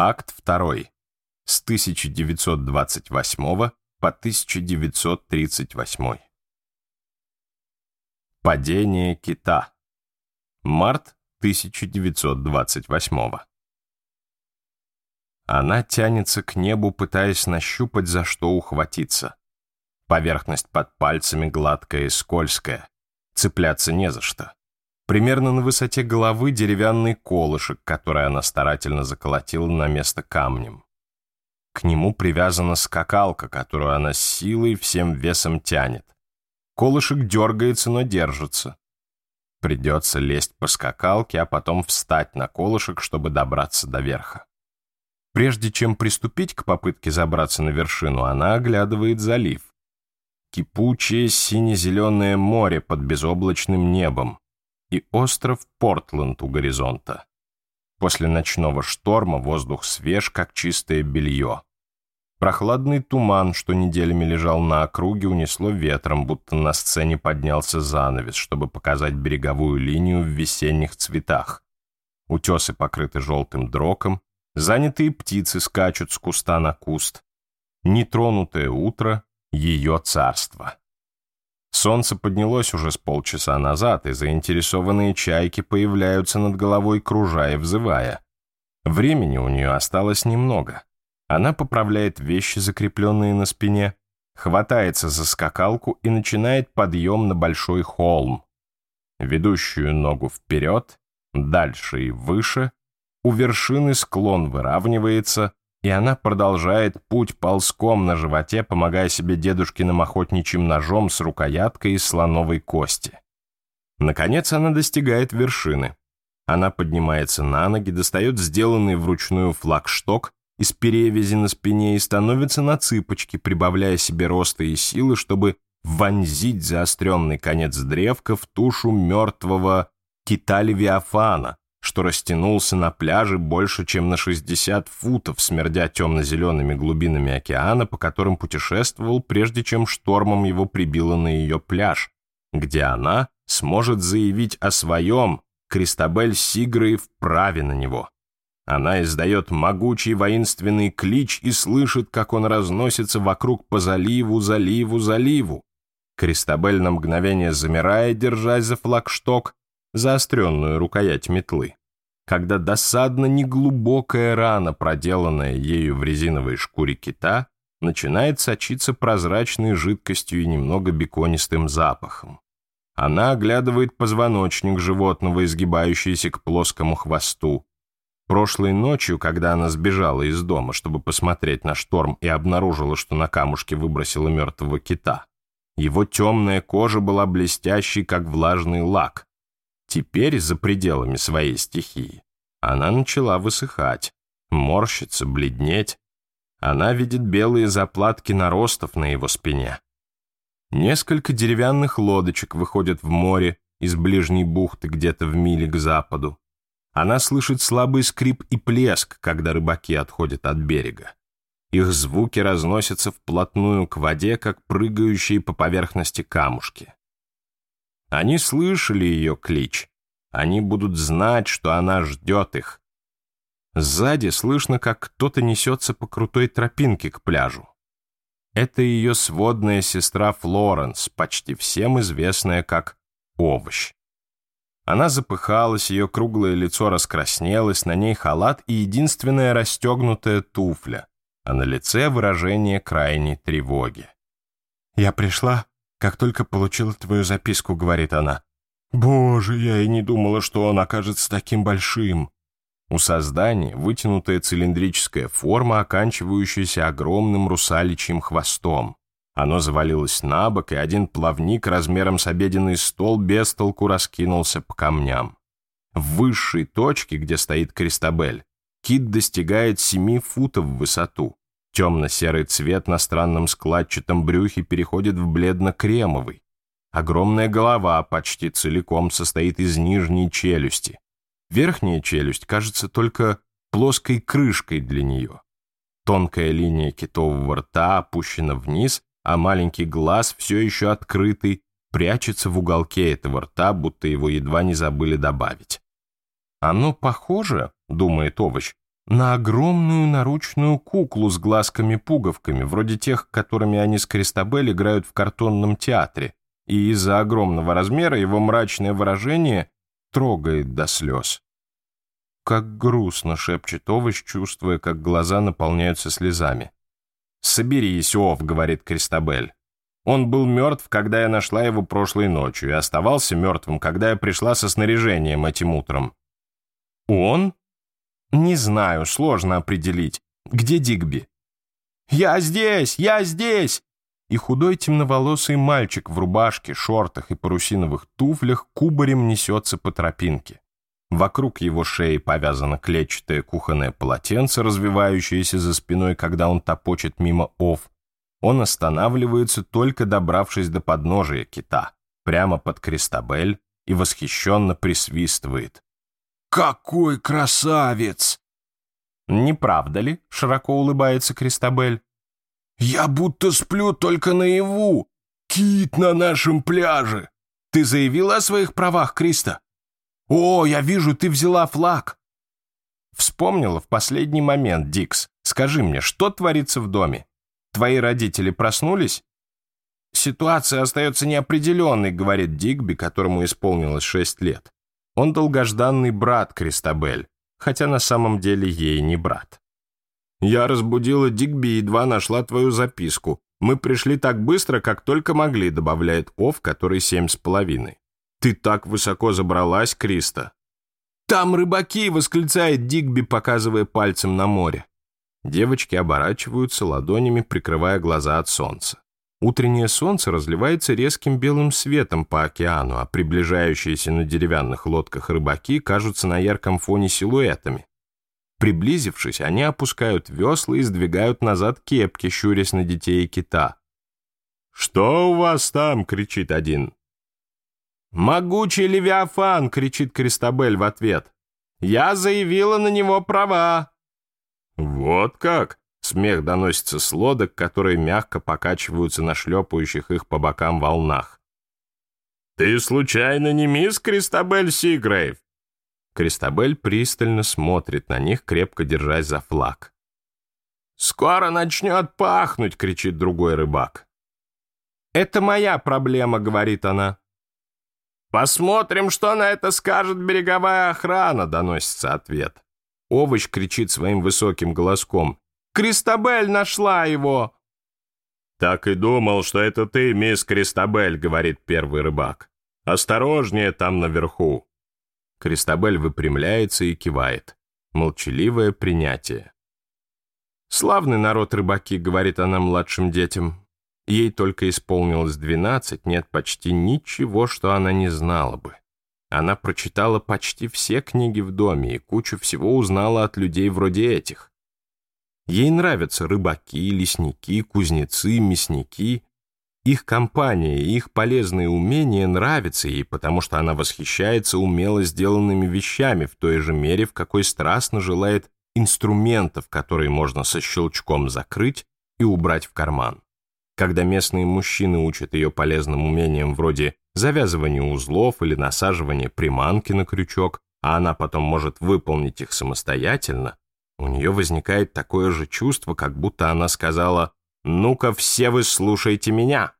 Акт 2. С 1928 по 1938. Падение кита. Март 1928. Она тянется к небу, пытаясь нащупать, за что ухватиться. Поверхность под пальцами гладкая и скользкая. Цепляться не за что. Примерно на высоте головы деревянный колышек, который она старательно заколотила на место камнем. К нему привязана скакалка, которую она с силой всем весом тянет. Колышек дергается, но держится. Придется лезть по скакалке, а потом встать на колышек, чтобы добраться до верха. Прежде чем приступить к попытке забраться на вершину, она оглядывает залив. Кипучее сине-зеленое море под безоблачным небом и остров Портленд у горизонта. После ночного шторма воздух свеж, как чистое белье. Прохладный туман, что неделями лежал на округе, унесло ветром, будто на сцене поднялся занавес, чтобы показать береговую линию в весенних цветах. Утесы покрыты желтым дроком, занятые птицы скачут с куста на куст. Нетронутое утро — ее царство. Солнце поднялось уже с полчаса назад, и заинтересованные чайки появляются над головой, кружа и взывая. Времени у нее осталось немного. Она поправляет вещи, закрепленные на спине, хватается за скакалку и начинает подъем на большой холм. Ведущую ногу вперед, дальше и выше, у вершины склон выравнивается, и она продолжает путь ползком на животе, помогая себе дедушкиным охотничьим ножом с рукояткой из слоновой кости. Наконец она достигает вершины. Она поднимается на ноги, достает сделанный вручную флагшток из перевязи на спине и становится на цыпочки, прибавляя себе роста и силы, чтобы вонзить заостренный конец древка в тушу мертвого кита Левиафана, что растянулся на пляже больше, чем на 60 футов, смердя темно-зелеными глубинами океана, по которым путешествовал, прежде чем штормом его прибило на ее пляж, где она сможет заявить о своем, Кристабель Сигры вправе на него. Она издает могучий воинственный клич и слышит, как он разносится вокруг по заливу, заливу, заливу. Кристабель на мгновение замирает, держась за флагшток, заостренную рукоять метлы когда досадно неглубокая рана, проделанная ею в резиновой шкуре кита, начинает сочиться прозрачной жидкостью и немного беконистым запахом. Она оглядывает позвоночник животного, изгибающийся к плоскому хвосту. Прошлой ночью, когда она сбежала из дома, чтобы посмотреть на шторм и обнаружила, что на камушке выбросила мертвого кита, его темная кожа была блестящей, как влажный лак, Теперь за пределами своей стихии она начала высыхать, морщиться, бледнеть. Она видит белые заплатки наростов на его спине. Несколько деревянных лодочек выходят в море из ближней бухты где-то в миле к западу. Она слышит слабый скрип и плеск, когда рыбаки отходят от берега. Их звуки разносятся вплотную к воде, как прыгающие по поверхности камушки. Они слышали ее клич. Они будут знать, что она ждет их. Сзади слышно, как кто-то несется по крутой тропинке к пляжу. Это ее сводная сестра Флоренс, почти всем известная как овощ. Она запыхалась, ее круглое лицо раскраснелось, на ней халат и единственная расстегнутая туфля, а на лице выражение крайней тревоги. «Я пришла, как только получила твою записку», — говорит она. «Боже, я и не думала, что он окажется таким большим». У создания вытянутая цилиндрическая форма, оканчивающаяся огромным русаличьим хвостом. Оно завалилось на бок, и один плавник размером с обеденный стол без толку раскинулся по камням. В высшей точке, где стоит Кристабель, кит достигает 7 футов в высоту. Темно-серый цвет на странном складчатом брюхе переходит в бледно-кремовый. Огромная голова почти целиком состоит из нижней челюсти. Верхняя челюсть кажется только плоской крышкой для нее. Тонкая линия китового рта опущена вниз, а маленький глаз все еще открытый, прячется в уголке этого рта, будто его едва не забыли добавить. «Оно похоже, — думает овощ, на огромную наручную куклу с глазками-пуговками, вроде тех, которыми они с Кристабель играют в картонном театре, и из-за огромного размера его мрачное выражение трогает до слез. «Как грустно!» — шепчет овощ, чувствуя, как глаза наполняются слезами. «Соберись, Ов!» — говорит Кристабель. «Он был мертв, когда я нашла его прошлой ночью, и оставался мертвым, когда я пришла со снаряжением этим утром». «Он?» Не знаю, сложно определить. Где Дигби? «Я здесь! Я здесь!» И худой темноволосый мальчик в рубашке, шортах и парусиновых туфлях кубарем несется по тропинке. Вокруг его шеи повязано клетчатое кухонное полотенце, развивающееся за спиной, когда он топочет мимо ов. Он останавливается, только добравшись до подножия кита, прямо под крестобель, и восхищенно присвистывает. Какой красавец!» «Не правда ли?» — широко улыбается Кристабель. «Я будто сплю только наяву. Кит на нашем пляже. Ты заявила о своих правах, Криста? О, я вижу, ты взяла флаг». «Вспомнила в последний момент, Дикс. Скажи мне, что творится в доме? Твои родители проснулись?» «Ситуация остается неопределенной», — говорит Дигби, которому исполнилось шесть лет. Он долгожданный брат Кристабель, хотя на самом деле ей не брат. «Я разбудила Дигби и едва нашла твою записку. Мы пришли так быстро, как только могли», добавляет Ов, который семь с половиной. «Ты так высоко забралась, Криста!» «Там рыбаки!» — восклицает Дигби, показывая пальцем на море. Девочки оборачиваются ладонями, прикрывая глаза от солнца. Утреннее солнце разливается резким белым светом по океану, а приближающиеся на деревянных лодках рыбаки кажутся на ярком фоне силуэтами. Приблизившись, они опускают весла и сдвигают назад кепки, щурясь на детей и кита. «Что у вас там?» — кричит один. «Могучий левиафан!» — кричит Кристабель в ответ. «Я заявила на него права!» «Вот как!» Смех доносится с лодок, которые мягко покачиваются на шлепающих их по бокам волнах. «Ты случайно не мисс Кристабель Сигрейв?» Кристабель пристально смотрит на них, крепко держась за флаг. «Скоро начнет пахнуть!» — кричит другой рыбак. «Это моя проблема», — говорит она. «Посмотрим, что на это скажет береговая охрана», — доносится ответ. Овощ кричит своим высоким голоском. Кристабель нашла его!» «Так и думал, что это ты, мисс Кристабель», — говорит первый рыбак. «Осторожнее там наверху». Кристабель выпрямляется и кивает. Молчаливое принятие. «Славный народ рыбаки», — говорит она младшим детям. Ей только исполнилось двенадцать, нет почти ничего, что она не знала бы. Она прочитала почти все книги в доме и кучу всего узнала от людей вроде этих. Ей нравятся рыбаки, лесники, кузнецы, мясники. Их компания и их полезные умения нравятся ей, потому что она восхищается умело сделанными вещами в той же мере, в какой страстно желает инструментов, которые можно со щелчком закрыть и убрать в карман. Когда местные мужчины учат ее полезным умениям вроде завязывания узлов или насаживания приманки на крючок, а она потом может выполнить их самостоятельно, у нее возникает такое же чувство, как будто она сказала «Ну-ка, все вы слушайте меня!»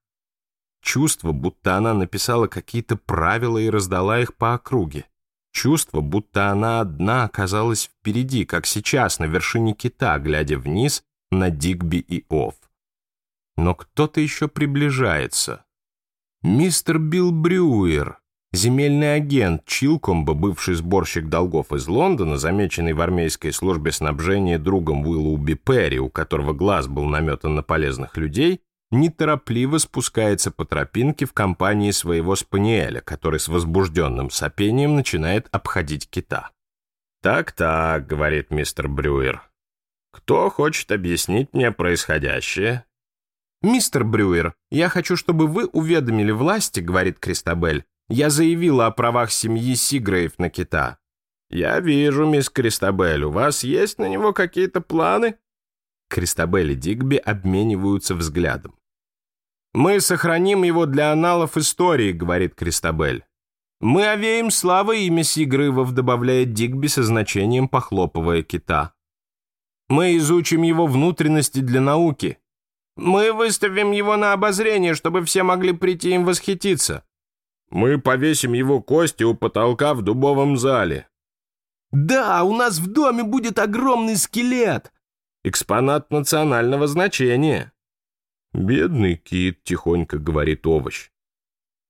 Чувство, будто она написала какие-то правила и раздала их по округе. Чувство, будто она одна оказалась впереди, как сейчас, на вершине кита, глядя вниз на Дигби и Оф. Но кто-то еще приближается. Мистер Билл Брюер, Земельный агент Чилкомба, бывший сборщик долгов из Лондона, замеченный в армейской службе снабжения другом Уиллоуби Перри, у которого глаз был наметан на полезных людей, неторопливо спускается по тропинке в компании своего спаниеля, который с возбужденным сопением начинает обходить кита. «Так-так», — говорит мистер Брюер, — «кто хочет объяснить мне происходящее?» «Мистер Брюер, я хочу, чтобы вы уведомили власти», — говорит Кристабель, я заявила о правах семьи Сигрейв на кита. «Я вижу, мисс Кристабель, у вас есть на него какие-то планы?» Кристабель и Дигби обмениваются взглядом. «Мы сохраним его для аналов истории», — говорит Кристабель. «Мы овеем славы имя Сигрейвов, — добавляет Дигби со значением, похлопывая кита. «Мы изучим его внутренности для науки. Мы выставим его на обозрение, чтобы все могли прийти им восхититься. Мы повесим его кости у потолка в дубовом зале. Да, у нас в доме будет огромный скелет. Экспонат национального значения. Бедный кит, тихонько говорит овощ.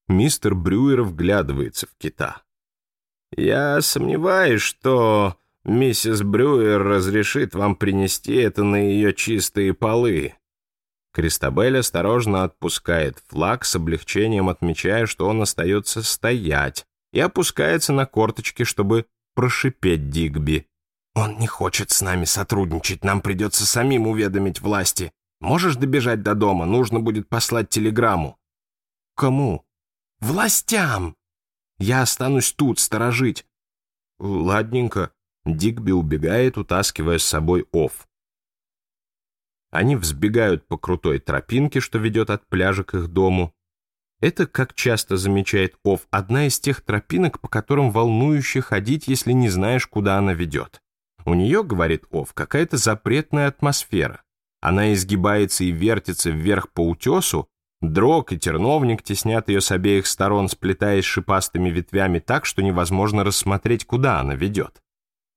Мистер Брюер вглядывается в кита. Я сомневаюсь, что миссис Брюер разрешит вам принести это на ее чистые полы. Кристабель осторожно отпускает флаг, с облегчением отмечая, что он остается стоять, и опускается на корточки, чтобы прошипеть Дигби. «Он не хочет с нами сотрудничать, нам придется самим уведомить власти. Можешь добежать до дома, нужно будет послать телеграмму». «Кому?» «Властям!» «Я останусь тут, сторожить». «Ладненько». Дигби убегает, утаскивая с собой Офф. Они взбегают по крутой тропинке, что ведет от пляжа к их дому. Это, как часто замечает Ов, одна из тех тропинок, по которым волнующе ходить, если не знаешь, куда она ведет. У нее, говорит Ов, какая-то запретная атмосфера. Она изгибается и вертится вверх по утесу, дрог и терновник теснят ее с обеих сторон, сплетаясь шипастыми ветвями так, что невозможно рассмотреть, куда она ведет.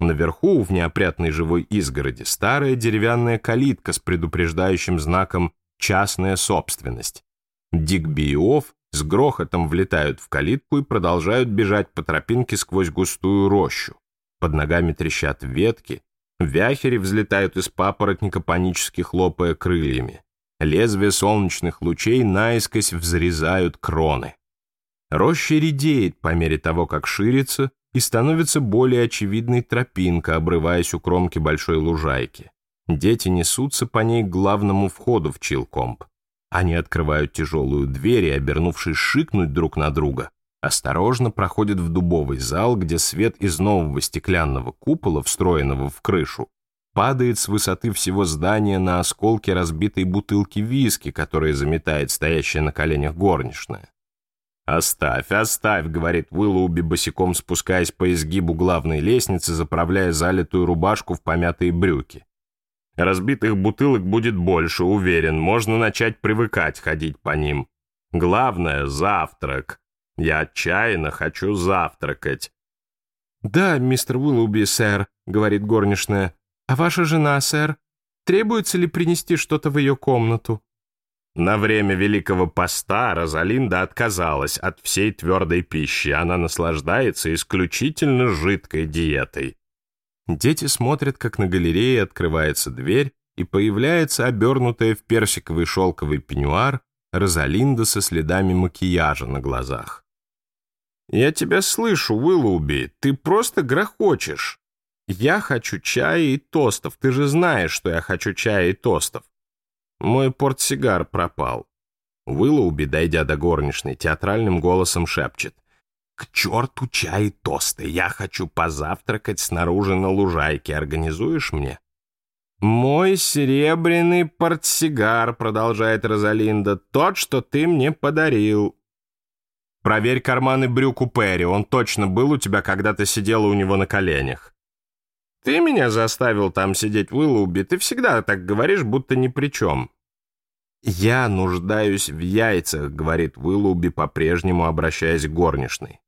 Наверху, в неопрятной живой изгороди, старая деревянная калитка с предупреждающим знаком «частная собственность». Дигби и Офф с грохотом влетают в калитку и продолжают бежать по тропинке сквозь густую рощу. Под ногами трещат ветки, вяхери взлетают из папоротника, панически хлопая крыльями. Лезвия солнечных лучей наискось взрезают кроны. Роща редеет по мере того, как ширится, и становится более очевидной тропинка, обрываясь у кромки большой лужайки. Дети несутся по ней к главному входу в Чилкомп. Они открывают тяжелую дверь и, обернувшись шикнуть друг на друга, осторожно проходят в дубовый зал, где свет из нового стеклянного купола, встроенного в крышу, падает с высоты всего здания на осколки разбитой бутылки виски, которые заметает стоящая на коленях горничная. «Оставь, оставь», — говорит Уиллоуби, босиком спускаясь по изгибу главной лестницы, заправляя залитую рубашку в помятые брюки. «Разбитых бутылок будет больше, уверен, можно начать привыкать ходить по ним. Главное — завтрак. Я отчаянно хочу завтракать». «Да, мистер Уиллоуби, сэр», — говорит горничная. «А ваша жена, сэр? Требуется ли принести что-то в ее комнату?» На время Великого Поста Розалинда отказалась от всей твердой пищи, она наслаждается исключительно жидкой диетой. Дети смотрят, как на галерее открывается дверь, и появляется обернутая в персиковый шелковый пеньюар Розалинда со следами макияжа на глазах. «Я тебя слышу, Уиллуби, ты просто грохочешь. Я хочу чая и тостов, ты же знаешь, что я хочу чая и тостов. Мой портсигар пропал. Уиллоуби, дойдя до горничной, театральным голосом шепчет. «К черту чай и тосты! Я хочу позавтракать снаружи на лужайке. Организуешь мне?» «Мой серебряный портсигар», — продолжает Розалинда, — «тот, что ты мне подарил». «Проверь карманы брюк у Перри. Он точно был у тебя, когда ты сидела у него на коленях». Ты меня заставил там сидеть в Илубе. Ты всегда так говоришь, будто ни при чем. «Я нуждаюсь в яйцах», — говорит Вылуби, по-прежнему обращаясь к горничной.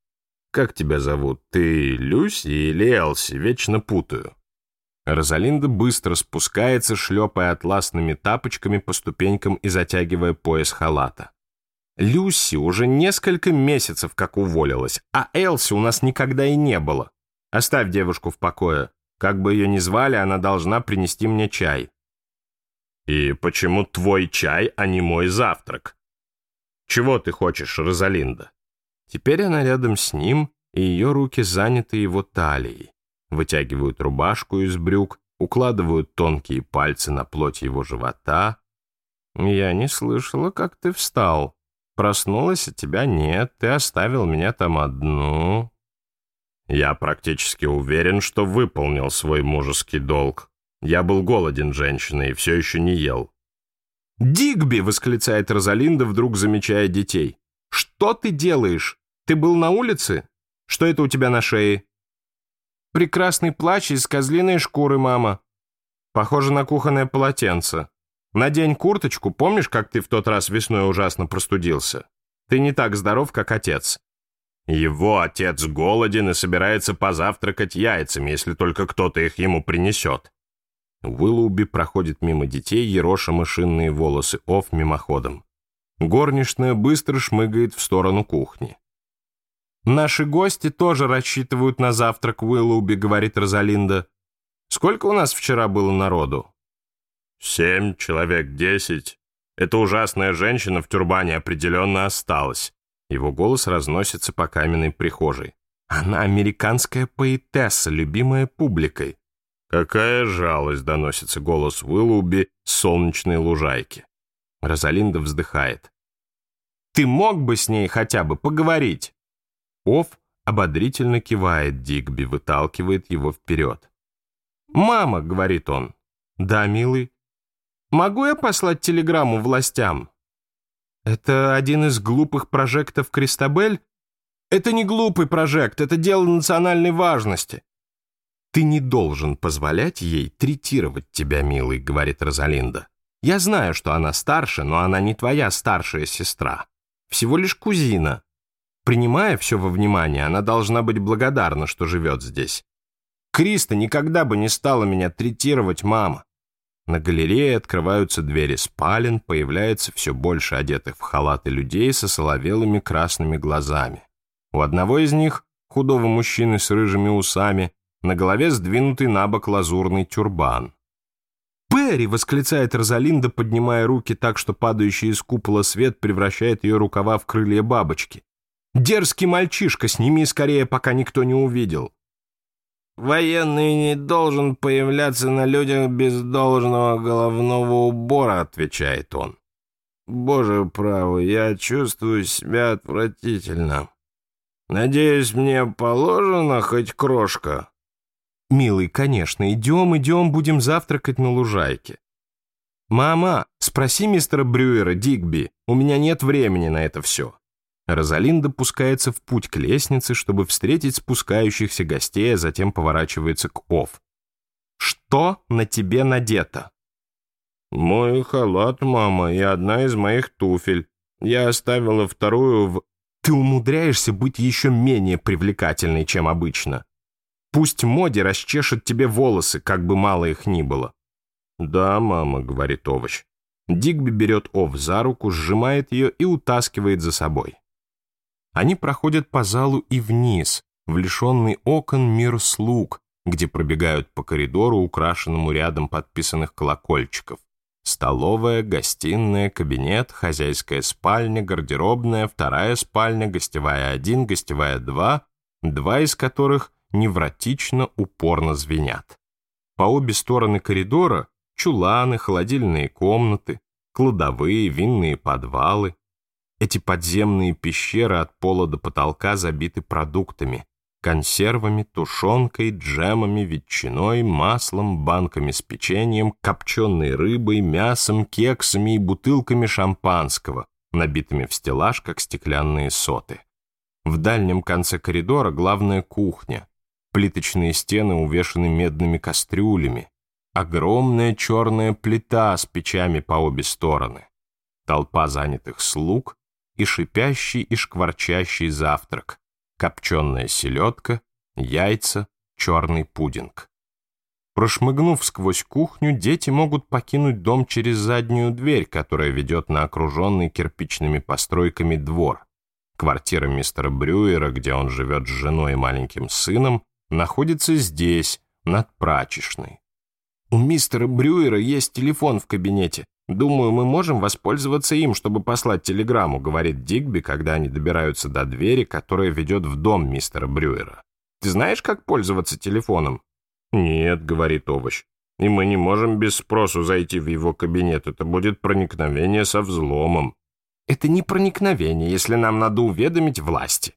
«Как тебя зовут? Ты Люси или Элси? Вечно путаю». Розалинда быстро спускается, шлепая атласными тапочками по ступенькам и затягивая пояс халата. Люси уже несколько месяцев как уволилась, а Элси у нас никогда и не было. Оставь девушку в покое. Как бы ее ни звали, она должна принести мне чай. И почему твой чай, а не мой завтрак? Чего ты хочешь, Розалинда? Теперь она рядом с ним, и ее руки заняты его талией. Вытягивают рубашку из брюк, укладывают тонкие пальцы на плоть его живота. Я не слышала, как ты встал. Проснулась, а тебя нет, ты оставил меня там одну. Я практически уверен, что выполнил свой мужеский долг. Я был голоден, женщина, и все еще не ел. «Дигби!» — восклицает Розалинда, вдруг замечая детей. «Что ты делаешь? Ты был на улице? Что это у тебя на шее?» «Прекрасный плащ из козлиной шкуры, мама. Похоже на кухонное полотенце. Надень курточку, помнишь, как ты в тот раз весной ужасно простудился? Ты не так здоров, как отец. Его отец голоден и собирается позавтракать яйцами, если только кто-то их ему принесет. Уиллоуби проходит мимо детей, ероша машинные волосы Оф мимоходом. Горничная быстро шмыгает в сторону кухни. «Наши гости тоже рассчитывают на завтрак, Уиллоуби», — говорит Розалинда. «Сколько у нас вчера было народу?» «Семь, человек десять. Эта ужасная женщина в тюрбане определенно осталась. Его голос разносится по каменной прихожей. Она американская поэтесса, любимая публикой. «Какая жалость!» — доносится голос Уиллуби с солнечной лужайки. Розалинда вздыхает. «Ты мог бы с ней хотя бы поговорить?» Оф ободрительно кивает Дигби, выталкивает его вперед. «Мама!» — говорит он. «Да, милый. Могу я послать телеграмму властям?» Это один из глупых прожектов Кристабель? Это не глупый прожект, это дело национальной важности. Ты не должен позволять ей третировать тебя, милый, говорит Розалинда. Я знаю, что она старше, но она не твоя старшая сестра. Всего лишь кузина. Принимая все во внимание, она должна быть благодарна, что живет здесь. Криста никогда бы не стала меня третировать, мама. На галерее открываются двери спален, появляется все больше одетых в халаты людей со соловелыми красными глазами. У одного из них, худого мужчины с рыжими усами, на голове сдвинутый на бок лазурный тюрбан. «Берри!» — восклицает Розалинда, поднимая руки так, что падающий из купола свет превращает ее рукава в крылья бабочки. «Дерзкий мальчишка, сними скорее, пока никто не увидел!» Военный не должен появляться на людях без должного головного убора, отвечает он. Боже правый, я чувствую себя отвратительно. Надеюсь, мне положено хоть крошка. Милый, конечно, идем, идем, будем завтракать на лужайке. Мама, спроси мистера Брюера, Дигби, у меня нет времени на это все. Розалинда пускается в путь к лестнице, чтобы встретить спускающихся гостей, а затем поворачивается к Ов. «Что на тебе надето?» «Мой халат, мама, и одна из моих туфель. Я оставила вторую в...» «Ты умудряешься быть еще менее привлекательной, чем обычно. Пусть моди расчешет тебе волосы, как бы мало их ни было». «Да, мама», — говорит овощ. Дигби берет Ов за руку, сжимает ее и утаскивает за собой. Они проходят по залу и вниз, в лишенный окон мир слуг, где пробегают по коридору, украшенному рядом подписанных колокольчиков. Столовая, гостиная, кабинет, хозяйская спальня, гардеробная, вторая спальня, гостевая 1, гостевая 2, два из которых невротично упорно звенят. По обе стороны коридора чуланы, холодильные комнаты, кладовые, винные подвалы. Эти подземные пещеры от пола до потолка забиты продуктами, консервами, тушенкой, джемами, ветчиной, маслом, банками с печеньем, копченой рыбой, мясом, кексами и бутылками шампанского, набитыми в стеллаж, как стеклянные соты. В дальнем конце коридора главная кухня. Плиточные стены увешаны медными кастрюлями. Огромная черная плита с печами по обе стороны. Толпа занятых слуг и шипящий и шкварчащий завтрак, копченая селедка, яйца, черный пудинг. Прошмыгнув сквозь кухню, дети могут покинуть дом через заднюю дверь, которая ведет на окруженный кирпичными постройками двор. Квартира мистера Брюера, где он живет с женой и маленьким сыном, находится здесь, над прачечной. «У мистера Брюера есть телефон в кабинете. «Думаю, мы можем воспользоваться им, чтобы послать телеграмму», — говорит Дигби, когда они добираются до двери, которая ведет в дом мистера Брюера. «Ты знаешь, как пользоваться телефоном?» «Нет», — говорит овощ. «И мы не можем без спросу зайти в его кабинет. Это будет проникновение со взломом». «Это не проникновение, если нам надо уведомить власти».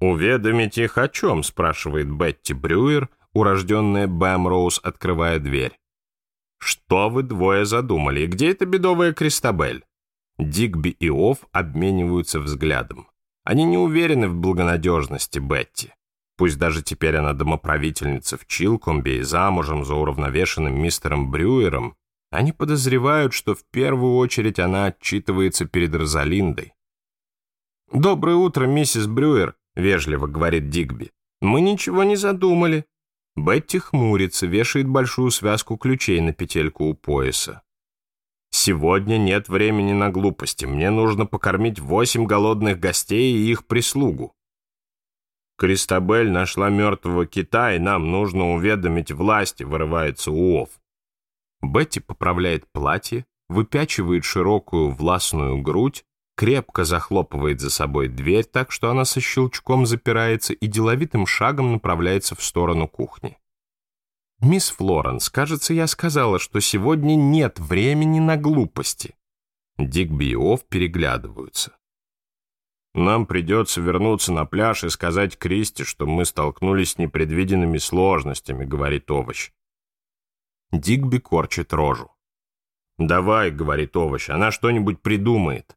«Уведомить их о чем?» — спрашивает Бетти Брюер, урожденная Бэм Роуз, открывая дверь. Что вы двое задумали? Где эта бедовая Кристабель? Дигби и Офф обмениваются взглядом. Они не уверены в благонадежности Бетти. Пусть даже теперь она домоправительница в Чилкомбе и замужем за уравновешенным мистером Брюером, они подозревают, что в первую очередь она отчитывается перед Розалиндой. «Доброе утро, миссис Брюер», — вежливо говорит Дигби. «Мы ничего не задумали. Бетти хмурится, вешает большую связку ключей на петельку у пояса. «Сегодня нет времени на глупости. Мне нужно покормить восемь голодных гостей и их прислугу». «Кристабель нашла мертвого кита, и нам нужно уведомить власти», — вырывается Уов. Бетти поправляет платье, выпячивает широкую властную грудь, крепко захлопывает за собой дверь, так что она со щелчком запирается и деловитым шагом направляется в сторону кухни. «Мисс Флоренс, кажется, я сказала, что сегодня нет времени на глупости». Дигби и Ов переглядываются. «Нам придется вернуться на пляж и сказать Кристи, что мы столкнулись с непредвиденными сложностями», — говорит овощ. Дигби корчит рожу. «Давай», — говорит овощ, — «она что-нибудь придумает».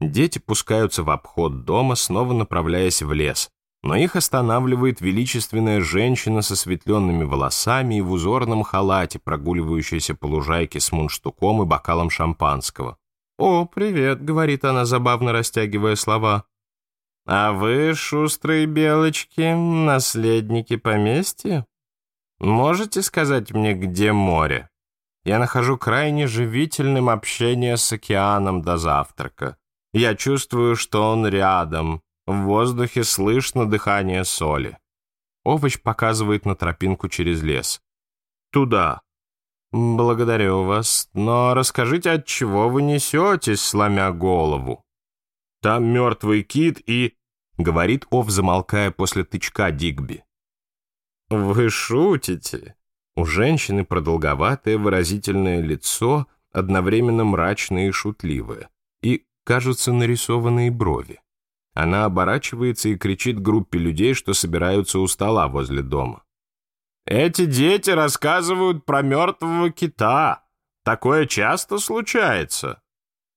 Дети пускаются в обход дома, снова направляясь в лес. Но их останавливает величественная женщина со светленными волосами и в узорном халате, прогуливающаяся по лужайке с мундштуком и бокалом шампанского. «О, привет», — говорит она, забавно растягивая слова. «А вы, шустрые белочки, наследники поместья? Можете сказать мне, где море? Я нахожу крайне живительным общение с океаном до завтрака». Я чувствую, что он рядом. В воздухе слышно дыхание соли. Овощ показывает на тропинку через лес. Туда. Благодарю вас, но расскажите, от чего вы несетесь, сломя голову? Там мертвый кит и... Говорит Ов, замолкая после тычка Дигби. Вы шутите? У женщины продолговатое выразительное лицо, одновременно мрачное и шутливое кажутся нарисованные брови. Она оборачивается и кричит группе людей, что собираются у стола возле дома. «Эти дети рассказывают про мертвого кита. Такое часто случается!»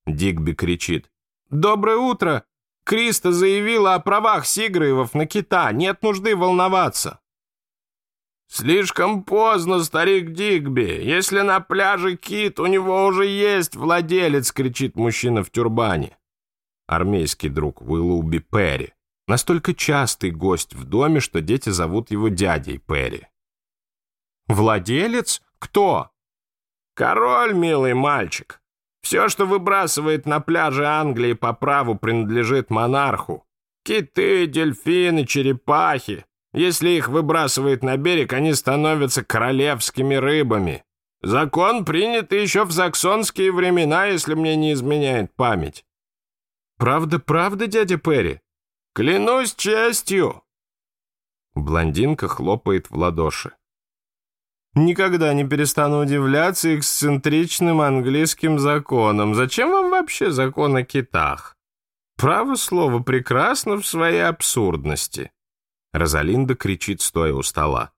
Дигби кричит. «Доброе утро! Криста заявила о правах Сиграевов на кита. Нет нужды волноваться!» Слишком поздно, старик Дигби. Если на пляже кит, у него уже есть владелец, кричит мужчина в тюрбане. Армейский друг Уиллуби Перри. Настолько частый гость в доме, что дети зовут его дядей Перри. Владелец? Кто? Король, милый мальчик. Все, что выбрасывает на пляже Англии по праву, принадлежит монарху. Киты, дельфины, черепахи. Если их выбрасывают на берег, они становятся королевскими рыбами. Закон принят еще в заксонские времена, если мне не изменяет память. Правда, правда, дядя Перри? Клянусь честью. Блондинка хлопает в ладоши. Никогда не перестану удивляться эксцентричным английским законам. Зачем вам вообще закон о китах? Право слово прекрасно в своей абсурдности. Розалинда кричит, стоя у стола.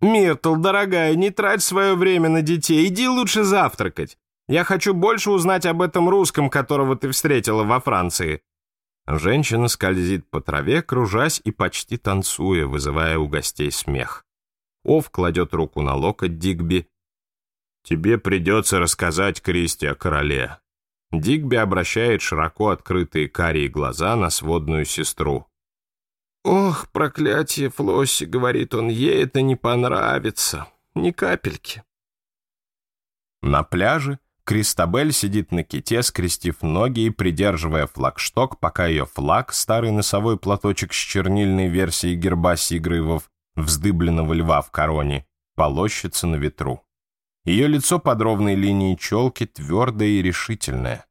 «Миртл, дорогая, не трать свое время на детей, иди лучше завтракать. Я хочу больше узнать об этом русском, которого ты встретила во Франции». Женщина скользит по траве, кружась и почти танцуя, вызывая у гостей смех. Ов кладет руку на локоть Дигби. «Тебе придется рассказать Кристи о короле». Дигби обращает широко открытые карие глаза на сводную сестру. Ох, проклятие, Флосси, говорит он, ей это не понравится. Ни капельки. На пляже Кристабель сидит на ките, скрестив ноги и придерживая флагшток, пока ее флаг, старый носовой платочек с чернильной версией герба Сигрывов, вздыбленного льва в короне, полощется на ветру. Ее лицо под ровной линией челки твердое и решительное.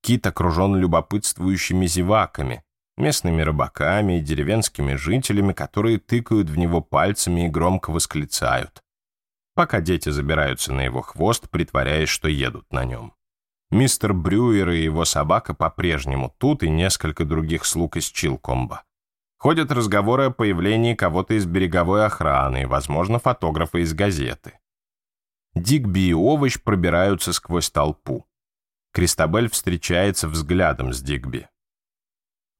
Кит окружен любопытствующими зеваками, местными рыбаками и деревенскими жителями, которые тыкают в него пальцами и громко восклицают, пока дети забираются на его хвост, притворяясь, что едут на нем. Мистер Брюер и его собака по-прежнему тут и несколько других слуг из Чилкомба. Ходят разговоры о появлении кого-то из береговой охраны и, возможно, фотографа из газеты. Дигби и Овощ пробираются сквозь толпу. Кристабель встречается взглядом с Дигби.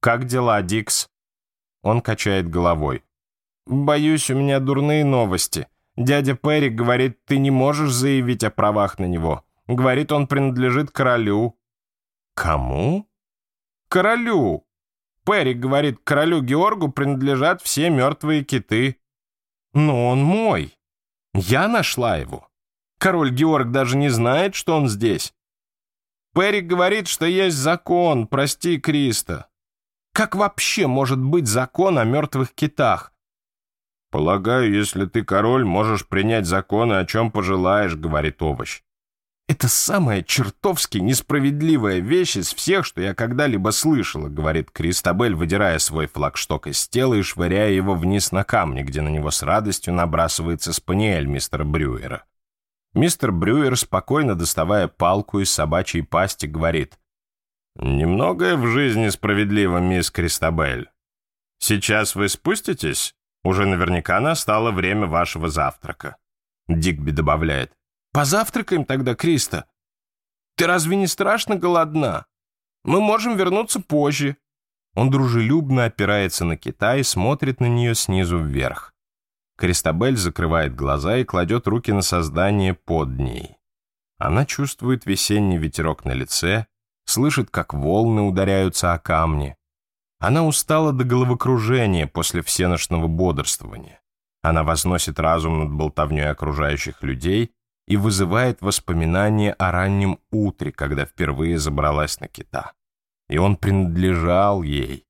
«Как дела, Дикс?» Он качает головой. «Боюсь, у меня дурные новости. Дядя Перри говорит, ты не можешь заявить о правах на него. Говорит, он принадлежит королю». «Кому?» «Королю!» Перри говорит, королю Георгу принадлежат все мертвые киты. Но он мой. Я нашла его. Король Георг даже не знает, что он здесь. Перри говорит, что есть закон, прости, Криста. Как вообще может быть закон о мертвых китах? «Полагаю, если ты король, можешь принять законы, о чем пожелаешь», — говорит овощ. «Это самая чертовски несправедливая вещь из всех, что я когда-либо слышала», — говорит Кристабель, выдирая свой флагшток из тела и швыряя его вниз на камни, где на него с радостью набрасывается спаниель мистера Брюера. Мистер Брюер, спокойно доставая палку из собачьей пасти, говорит, Немногое в жизни справедливо, мисс Кристабель. Сейчас вы спуститесь? Уже наверняка настало время вашего завтрака. Дигби добавляет. Позавтракаем тогда, Криста. Ты разве не страшно голодна? Мы можем вернуться позже. Он дружелюбно опирается на Китай и смотрит на нее снизу вверх. Кристабель закрывает глаза и кладет руки на создание под ней. Она чувствует весенний ветерок на лице, слышит, как волны ударяются о камни. Она устала до головокружения после всеночного бодрствования. Она возносит разум над болтовней окружающих людей и вызывает воспоминания о раннем утре, когда впервые забралась на кита. И он принадлежал ей.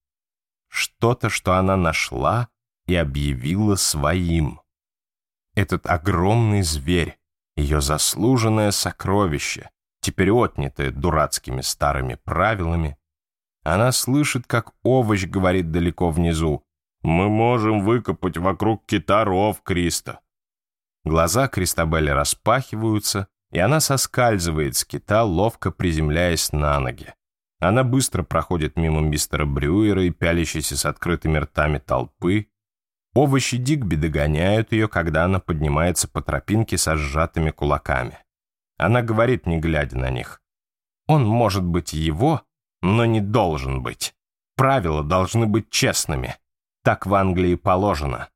Что-то, что она нашла и объявила своим. Этот огромный зверь, ее заслуженное сокровище, теперь отнятая дурацкими старыми правилами, она слышит, как овощ говорит далеко внизу «Мы можем выкопать вокруг кита ров Криста». Глаза Кристабели распахиваются, и она соскальзывает с кита, ловко приземляясь на ноги. Она быстро проходит мимо мистера Брюера и пялящейся с открытыми ртами толпы. Овощи Дигби догоняют ее, когда она поднимается по тропинке со сжатыми кулаками. Она говорит, не глядя на них. Он может быть его, но не должен быть. Правила должны быть честными. Так в Англии положено.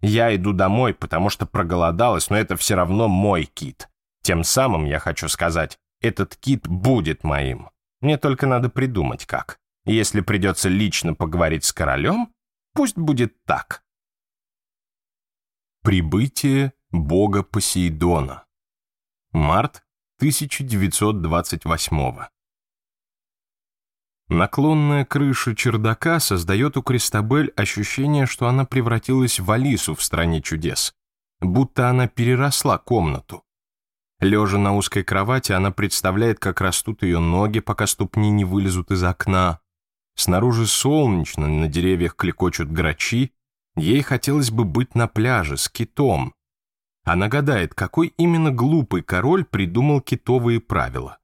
Я иду домой, потому что проголодалась, но это все равно мой кит. Тем самым я хочу сказать, этот кит будет моим. Мне только надо придумать, как. Если придется лично поговорить с королем, пусть будет так. Прибытие бога Посейдона. Март 1928-го. Наклонная крыша чердака создает у Кристабель ощущение, что она превратилась в Алису в «Стране чудес», будто она переросла комнату. Лежа на узкой кровати, она представляет, как растут ее ноги, пока ступни не вылезут из окна. Снаружи солнечно, на деревьях клекочут грачи. Ей хотелось бы быть на пляже с китом, она гадает, какой именно глупый король придумал китовые правила.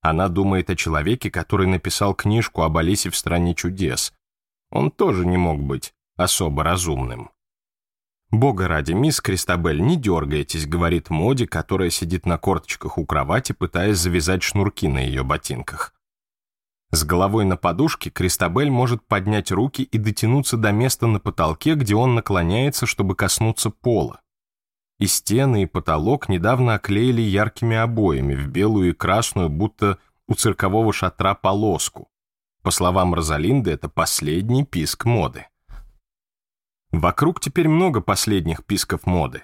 Она думает о человеке, который написал книжку об Алисе в стране чудес. Он тоже не мог быть особо разумным. «Бога ради, мисс Кристабель, не дергайтесь», — говорит Моди, которая сидит на корточках у кровати, пытаясь завязать шнурки на ее ботинках. С головой на подушке Кристабель может поднять руки и дотянуться до места на потолке, где он наклоняется, чтобы коснуться пола и стены, и потолок недавно оклеили яркими обоями в белую и красную, будто у циркового шатра полоску. По словам Розалинды, это последний писк моды. Вокруг теперь много последних писков моды.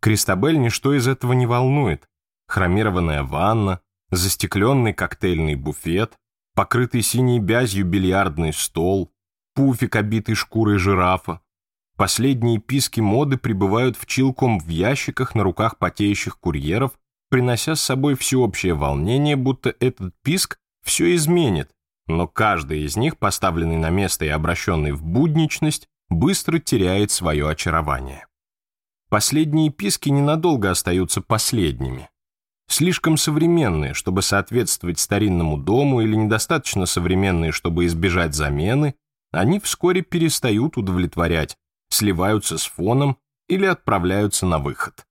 Кристабель ничто из этого не волнует. Хромированная ванна, застекленный коктейльный буфет, покрытый синей бязью бильярдный стол, пуфик, обитый шкурой жирафа, Последние писки моды прибывают в Чилком в ящиках на руках потеющих курьеров, принося с собой всеобщее волнение, будто этот писк все изменит, но каждый из них, поставленный на место и обращенный в будничность, быстро теряет свое очарование. Последние писки ненадолго остаются последними. Слишком современные, чтобы соответствовать старинному дому, или недостаточно современные, чтобы избежать замены, они вскоре перестают удовлетворять сливаются с фоном или отправляются на выход.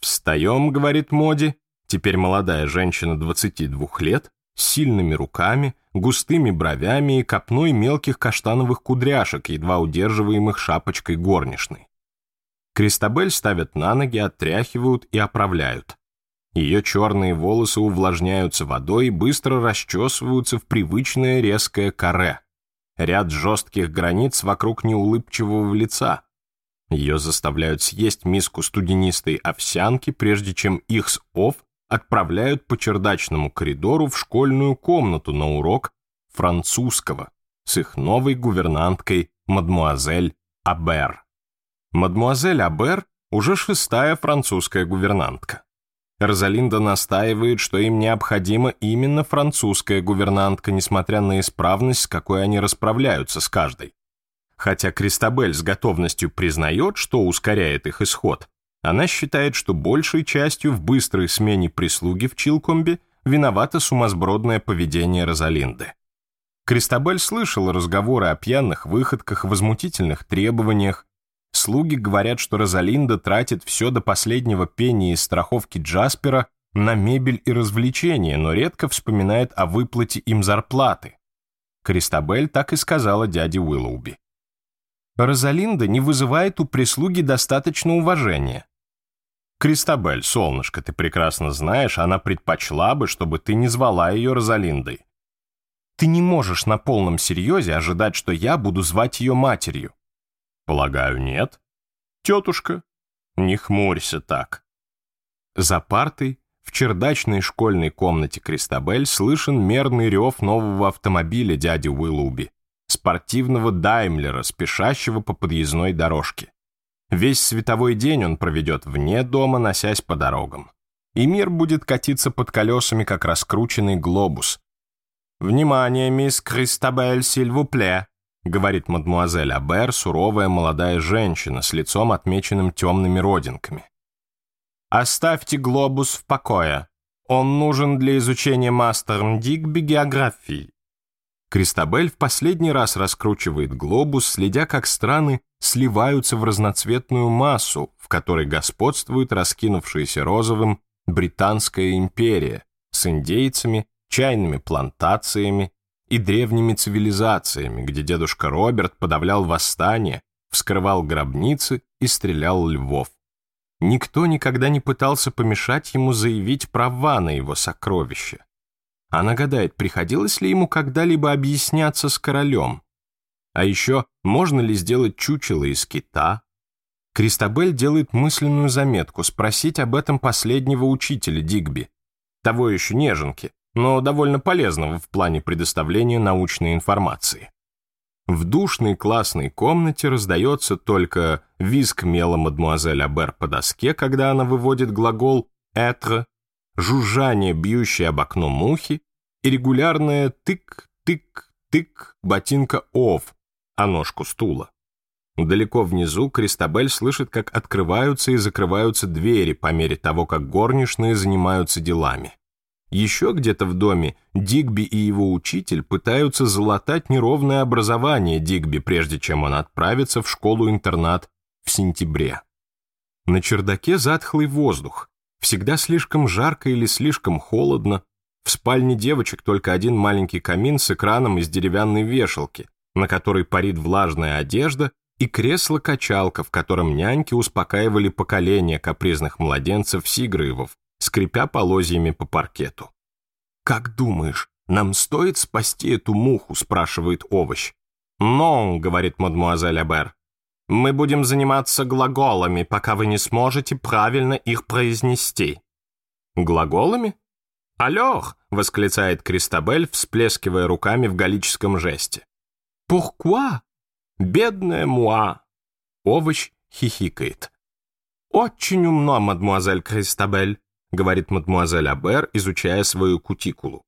«Встаем», — говорит Моди, теперь молодая женщина 22 лет, с сильными руками, густыми бровями и копной мелких каштановых кудряшек, едва удерживаемых шапочкой горничной. Кристабель ставят на ноги, отряхивают и оправляют. Ее черные волосы увлажняются водой и быстро расчесываются в привычное резкое каре. Ряд жестких границ вокруг неулыбчивого лица. Ее заставляют съесть миску студенистой овсянки, прежде чем их с ов отправляют по чердачному коридору в школьную комнату на урок французского с их новой гувернанткой мадмуазель Абер. Мадмуазель Абер уже шестая французская гувернантка. Розалинда настаивает, что им необходима именно французская гувернантка, несмотря на исправность, с какой они расправляются с каждой. Хотя Кристабель с готовностью признает, что ускоряет их исход, она считает, что большей частью в быстрой смене прислуги в Чилкомбе виновато сумасбродное поведение Розалинды. Кристабель слышала разговоры о пьяных выходках, возмутительных требованиях, Слуги говорят, что Розалинда тратит все до последнего пения и страховки Джаспера на мебель и развлечения, но редко вспоминает о выплате им зарплаты. Кристабель так и сказала дяде Уиллоуби. Розалинда не вызывает у прислуги достаточно уважения. Кристабель, солнышко, ты прекрасно знаешь, она предпочла бы, чтобы ты не звала ее Розалиндой. Ты не можешь на полном серьезе ожидать, что я буду звать ее матерью. Полагаю, нет. Тетушка, не хмурься так. За партой в чердачной школьной комнате Кристабель слышен мерный рев нового автомобиля дяди Уиллуби, спортивного Даймлера, спешащего по подъездной дорожке. Весь световой день он проведет вне дома, носясь по дорогам. И мир будет катиться под колесами, как раскрученный глобус. «Внимание, мисс Кристабель, сильвупле!» говорит мадмуазель Абер, суровая молодая женщина с лицом, отмеченным темными родинками. «Оставьте глобус в покое. Он нужен для изучения мастером Дигби географии». Кристабель в последний раз раскручивает глобус, следя, как страны сливаются в разноцветную массу, в которой господствует раскинувшаяся розовым Британская империя с индейцами, чайными плантациями, и древними цивилизациями, где дедушка Роберт подавлял восстания, вскрывал гробницы и стрелял львов. Никто никогда не пытался помешать ему заявить права на его сокровища. А Она гадает, приходилось ли ему когда-либо объясняться с королем. А еще, можно ли сделать чучело из кита? Кристабель делает мысленную заметку спросить об этом последнего учителя Дигби, того еще неженки, но довольно полезного в плане предоставления научной информации. В душной классной комнате раздается только визг мела мадмуазель Абер по доске, когда она выводит глагол «être», жужжание, бьющее об окно мухи, и регулярное тык-тык-тык ботинка «ов», а ножку стула. Далеко внизу Кристабель слышит, как открываются и закрываются двери по мере того, как горничные занимаются делами. Еще где-то в доме Дигби и его учитель пытаются залатать неровное образование Дигби, прежде чем он отправится в школу-интернат в сентябре. На чердаке затхлый воздух, всегда слишком жарко или слишком холодно, в спальне девочек только один маленький камин с экраном из деревянной вешалки, на которой парит влажная одежда и кресло-качалка, в котором няньки успокаивали поколение капризных младенцев Сигрывов, скрипя полозьями по паркету. «Как думаешь, нам стоит спасти эту муху?» – спрашивает овощ. «Нон», – говорит мадмуазель Абер. «Мы будем заниматься глаголами, пока вы не сможете правильно их произнести». «Глаголами?» «Алёх!» — восклицает Кристабель, всплескивая руками в галлическом жесте. Пухква! Бедная муа!» Овощ хихикает. «Очень умно, мадмуазель Кристабель. — говорит мадмуазель Абер, изучая свою кутикулу.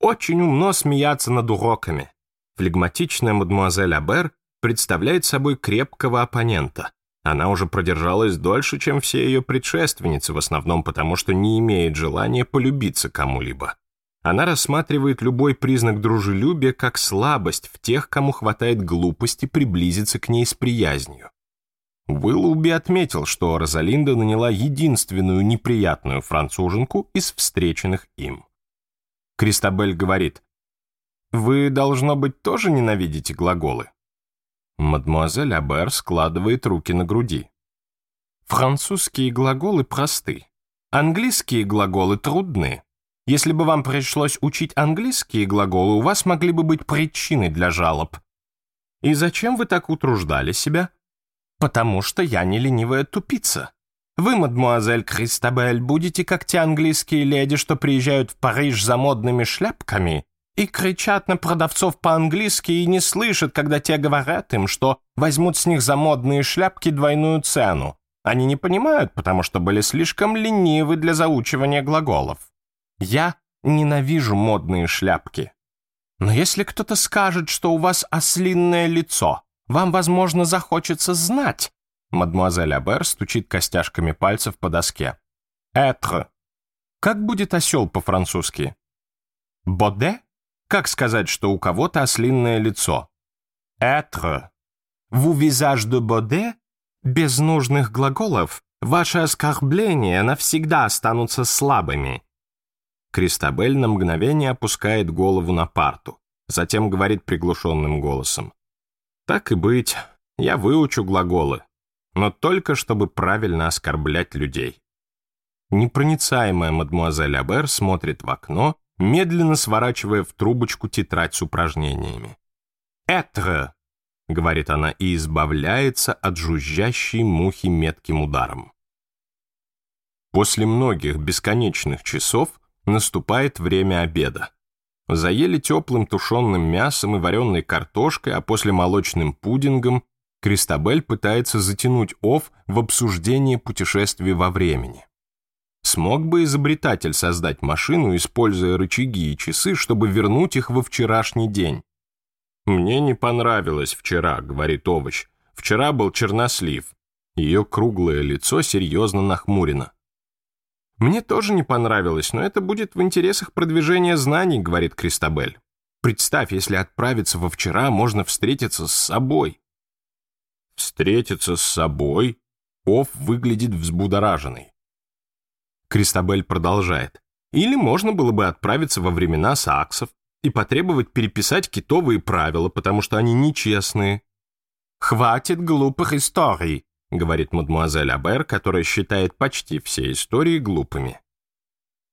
«Очень умно смеяться над уроками». Флегматичная мадмуазель Абер представляет собой крепкого оппонента. Она уже продержалась дольше, чем все ее предшественницы, в основном потому, что не имеет желания полюбиться кому-либо. Она рассматривает любой признак дружелюбия как слабость в тех, кому хватает глупости приблизиться к ней с приязнью. Уиллоуби отметил, что Розалинда наняла единственную неприятную француженку из встреченных им. Кристабель говорит, «Вы, должно быть, тоже ненавидите глаголы?» Мадемуазель Абер складывает руки на груди. «Французские глаголы просты. Английские глаголы трудны. Если бы вам пришлось учить английские глаголы, у вас могли бы быть причины для жалоб. И зачем вы так утруждали себя?» потому что я не ленивая тупица. Вы, мадмуазель Кристабель, будете как те английские леди, что приезжают в Париж за модными шляпками и кричат на продавцов по-английски и не слышат, когда те говорят им, что возьмут с них за модные шляпки двойную цену. Они не понимают, потому что были слишком ленивы для заучивания глаголов. Я ненавижу модные шляпки. Но если кто-то скажет, что у вас ослинное лицо, вам, возможно, захочется знать. Мадемуазель Абер стучит костяшками пальцев по доске. Être. Как будет осел по-французски? Боде? Как сказать, что у кого-то ослинное лицо? Être. Vous visage de боде? Без нужных глаголов ваши оскорбления навсегда останутся слабыми. Кристабель на мгновение опускает голову на парту, затем говорит приглушенным голосом. Так и быть, я выучу глаголы, но только чтобы правильно оскорблять людей. Непроницаемая мадмуазель Абер смотрит в окно, медленно сворачивая в трубочку тетрадь с упражнениями. «Этре!» — говорит она и избавляется от жужжащей мухи метким ударом. После многих бесконечных часов наступает время обеда. Заели теплым тушенным мясом и вареной картошкой, а после молочным пудингом Кристабель пытается затянуть Оф в обсуждение путешествий во времени. Смог бы изобретатель создать машину, используя рычаги и часы, чтобы вернуть их во вчерашний день? «Мне не понравилось вчера», — говорит овощ. «Вчера был чернослив». Ее круглое лицо серьезно нахмурено. Мне тоже не понравилось, но это будет в интересах продвижения знаний, говорит Кристабель. Представь, если отправиться во вчера, можно встретиться с собой. Встретиться с собой? Оф выглядит взбудораженный. Кристабель продолжает. Или можно было бы отправиться во времена саксов и потребовать переписать китовые правила, потому что они нечестные. «Хватит глупых историй», говорит мадмуазель Абер, которая считает почти все истории глупыми.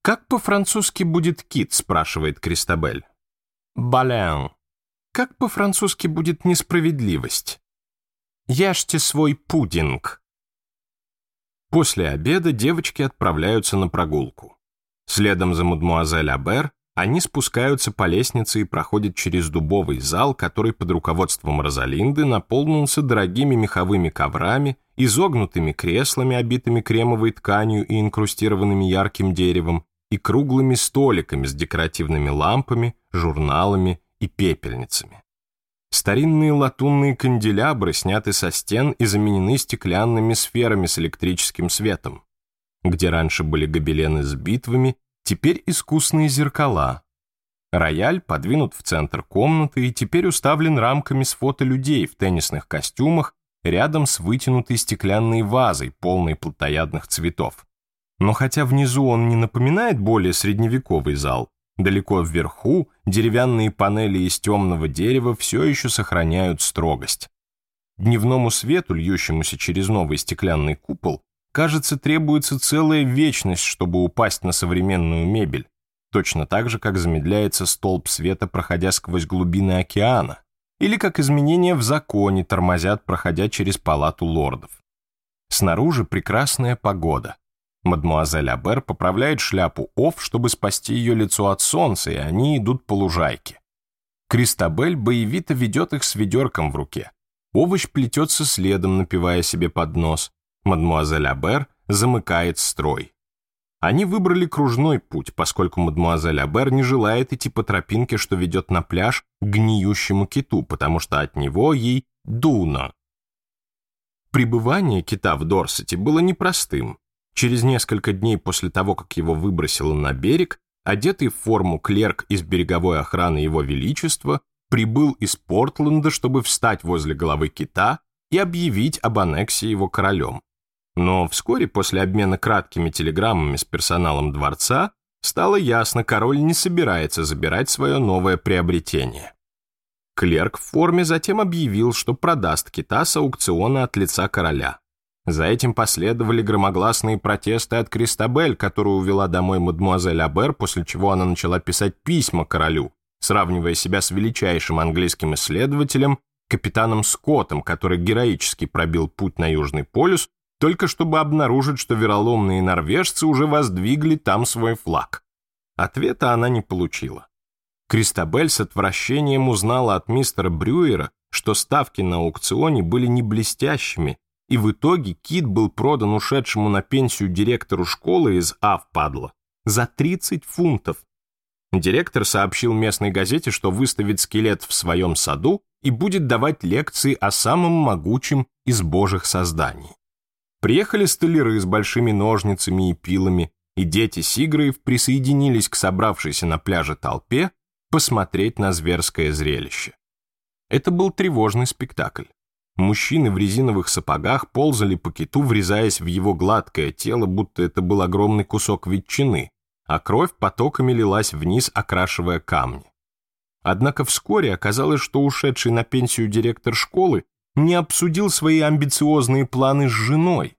«Как по-французски будет кит?» — спрашивает Кристабель. «Балян». «Как по-французски будет несправедливость?» «Яжьте свой пудинг». После обеда девочки отправляются на прогулку. Следом за мадмуазель Абер они спускаются по лестнице и проходят через дубовый зал, который под руководством Розалинды наполнился дорогими меховыми коврами изогнутыми креслами, обитыми кремовой тканью и инкрустированными ярким деревом, и круглыми столиками с декоративными лампами, журналами и пепельницами. Старинные латунные канделябры сняты со стен и заменены стеклянными сферами с электрическим светом. Где раньше были гобелены с битвами, теперь искусные зеркала. Рояль подвинут в центр комнаты и теперь уставлен рамками с фото людей в теннисных костюмах рядом с вытянутой стеклянной вазой, полной плотоядных цветов. Но хотя внизу он не напоминает более средневековый зал, далеко вверху деревянные панели из темного дерева все еще сохраняют строгость. Дневному свету, льющемуся через новый стеклянный купол, кажется, требуется целая вечность, чтобы упасть на современную мебель, точно так же, как замедляется столб света, проходя сквозь глубины океана или как изменения в законе тормозят, проходя через палату лордов. Снаружи прекрасная погода. Мадмуазель Абер поправляет шляпу Оф, чтобы спасти ее лицо от солнца, и они идут по лужайке. Кристабель боевито ведет их с ведерком в руке. Овощ плетется следом, напивая себе под нос. Мадмуазель Абер замыкает строй. Они выбрали кружной путь, поскольку мадмуазель Абер не желает идти по тропинке, что ведет на пляж к гниющему киту, потому что от него ей дулно. Пребывание кита в Дорсете было непростым. Через несколько дней после того, как его выбросило на берег, одетый в форму клерк из береговой охраны Его Величества прибыл из Портленда, чтобы встать возле головы кита и объявить об аннексии его королем. Но вскоре после обмена краткими телеграммами с персоналом дворца стало ясно, король не собирается забирать свое новое приобретение. Клерк в форме затем объявил, что продаст кита с аукциона от лица короля. За этим последовали громогласные протесты от Кристабель, которую увела домой мадемуазель Абер, после чего она начала писать письма королю, сравнивая себя с величайшим английским исследователем, капитаном Скоттом, который героически пробил путь на Южный полюс только чтобы обнаружить, что вероломные норвежцы уже воздвигли там свой флаг. Ответа она не получила. Кристабель с отвращением узнала от мистера Брюера, что ставки на аукционе были не блестящими, и в итоге кит был продан ушедшему на пенсию директору школы из Авпадла за 30 фунтов. Директор сообщил местной газете, что выставит скелет в своем саду и будет давать лекции о самом могучем из божьих созданий. Приехали столяры с большими ножницами и пилами, и дети Сиграев присоединились к собравшейся на пляже толпе посмотреть на зверское зрелище. Это был тревожный спектакль. Мужчины в резиновых сапогах ползали по киту, врезаясь в его гладкое тело, будто это был огромный кусок ветчины, а кровь потоками лилась вниз, окрашивая камни. Однако вскоре оказалось, что ушедший на пенсию директор школы не обсудил свои амбициозные планы с женой,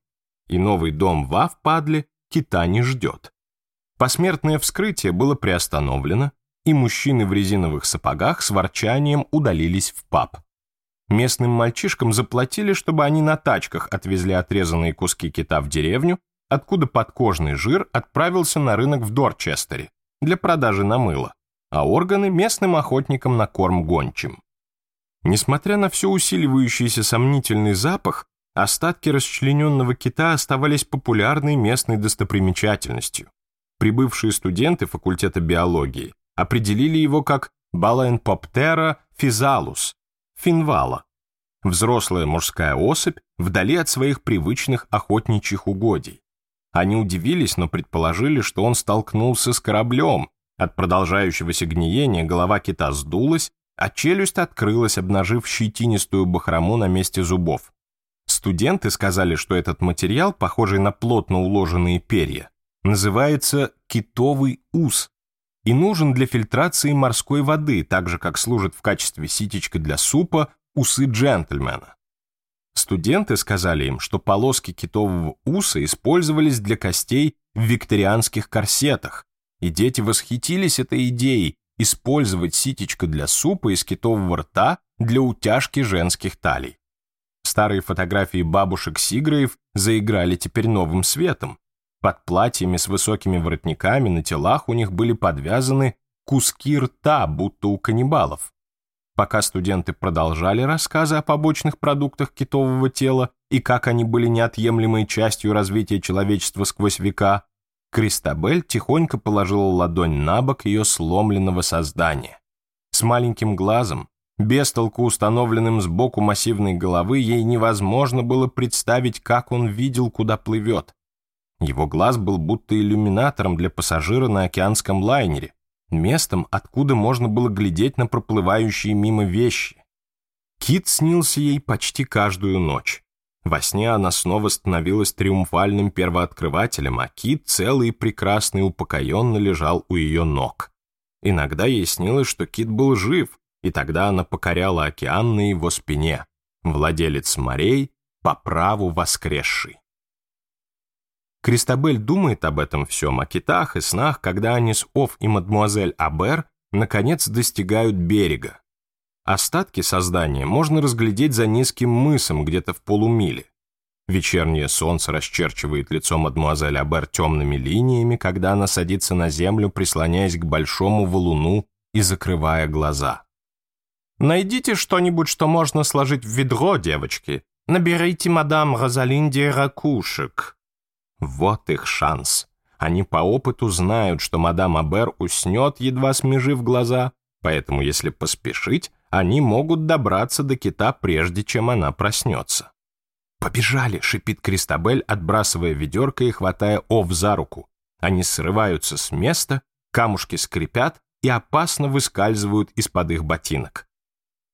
и новый дом в Авпадле кита не ждет. Посмертное вскрытие было приостановлено, и мужчины в резиновых сапогах с ворчанием удалились в паб. Местным мальчишкам заплатили, чтобы они на тачках отвезли отрезанные куски кита в деревню, откуда подкожный жир отправился на рынок в Дорчестере для продажи на мыло, а органы местным охотникам на корм гончим. Несмотря на все усиливающийся сомнительный запах, остатки расчлененного кита оставались популярной местной достопримечательностью. Прибывшие студенты факультета биологии определили его как Баленпоптера физалус, финвала, взрослая мужская особь вдали от своих привычных охотничьих угодий. Они удивились, но предположили, что он столкнулся с кораблем. От продолжающегося гниения голова кита сдулась, а челюсть открылась, обнажив щетинистую бахрому на месте зубов. Студенты сказали, что этот материал, похожий на плотно уложенные перья, называется китовый ус и нужен для фильтрации морской воды, так же, как служит в качестве ситечка для супа усы джентльмена. Студенты сказали им, что полоски китового уса использовались для костей в викторианских корсетах, и дети восхитились этой идеей, использовать ситечко для супа из китового рта для утяжки женских талий. Старые фотографии бабушек Сиграев заиграли теперь новым светом. Под платьями с высокими воротниками на телах у них были подвязаны куски рта, будто у каннибалов. Пока студенты продолжали рассказы о побочных продуктах китового тела и как они были неотъемлемой частью развития человечества сквозь века, Кристабель тихонько положила ладонь на бок ее сломленного создания. С маленьким глазом, без толку установленным сбоку массивной головы, ей невозможно было представить, как он видел, куда плывет. Его глаз был будто иллюминатором для пассажира на океанском лайнере, местом, откуда можно было глядеть на проплывающие мимо вещи. Кит снился ей почти каждую ночь. Во сне она снова становилась триумфальным первооткрывателем, а Кит, целый и прекрасный, упокоенно лежал у ее ног. Иногда ей снилось, что Кит был жив, и тогда она покоряла океан на его спине, владелец морей, по праву воскресший. Кристабель думает об этом всем, о китах и снах, когда они с Оф и мадмуазель Абер наконец достигают берега, Остатки создания можно разглядеть за низким мысом где-то в полумиле. Вечернее солнце расчерчивает лицо мадмуазель Абер темными линиями, когда она садится на землю, прислоняясь к большому валуну и закрывая глаза. «Найдите что-нибудь, что можно сложить в ведро, девочки. Наберите мадам Розалинде ракушек». Вот их шанс. Они по опыту знают, что мадам Абер уснет, едва смежив глаза, поэтому если поспешить, они могут добраться до кита, прежде чем она проснется. «Побежали!» — шипит Кристабель, отбрасывая ведерко и хватая Ов за руку. Они срываются с места, камушки скрипят и опасно выскальзывают из-под их ботинок.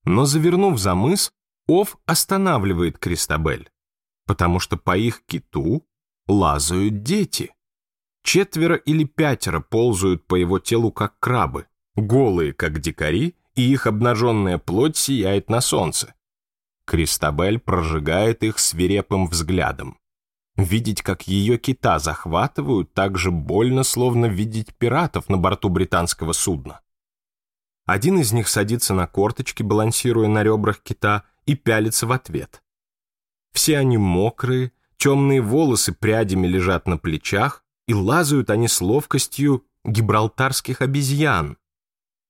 Но завернув за мыс, Ов останавливает Кристабель, потому что по их киту лазают дети. Четверо или пятеро ползают по его телу, как крабы, голые, как дикари, и их обнаженная плоть сияет на солнце. Кристабель прожигает их свирепым взглядом. Видеть, как ее кита захватывают, так же больно, словно видеть пиратов на борту британского судна. Один из них садится на корточки, балансируя на ребрах кита, и пялится в ответ. Все они мокрые, темные волосы прядями лежат на плечах, и лазают они с ловкостью гибралтарских обезьян,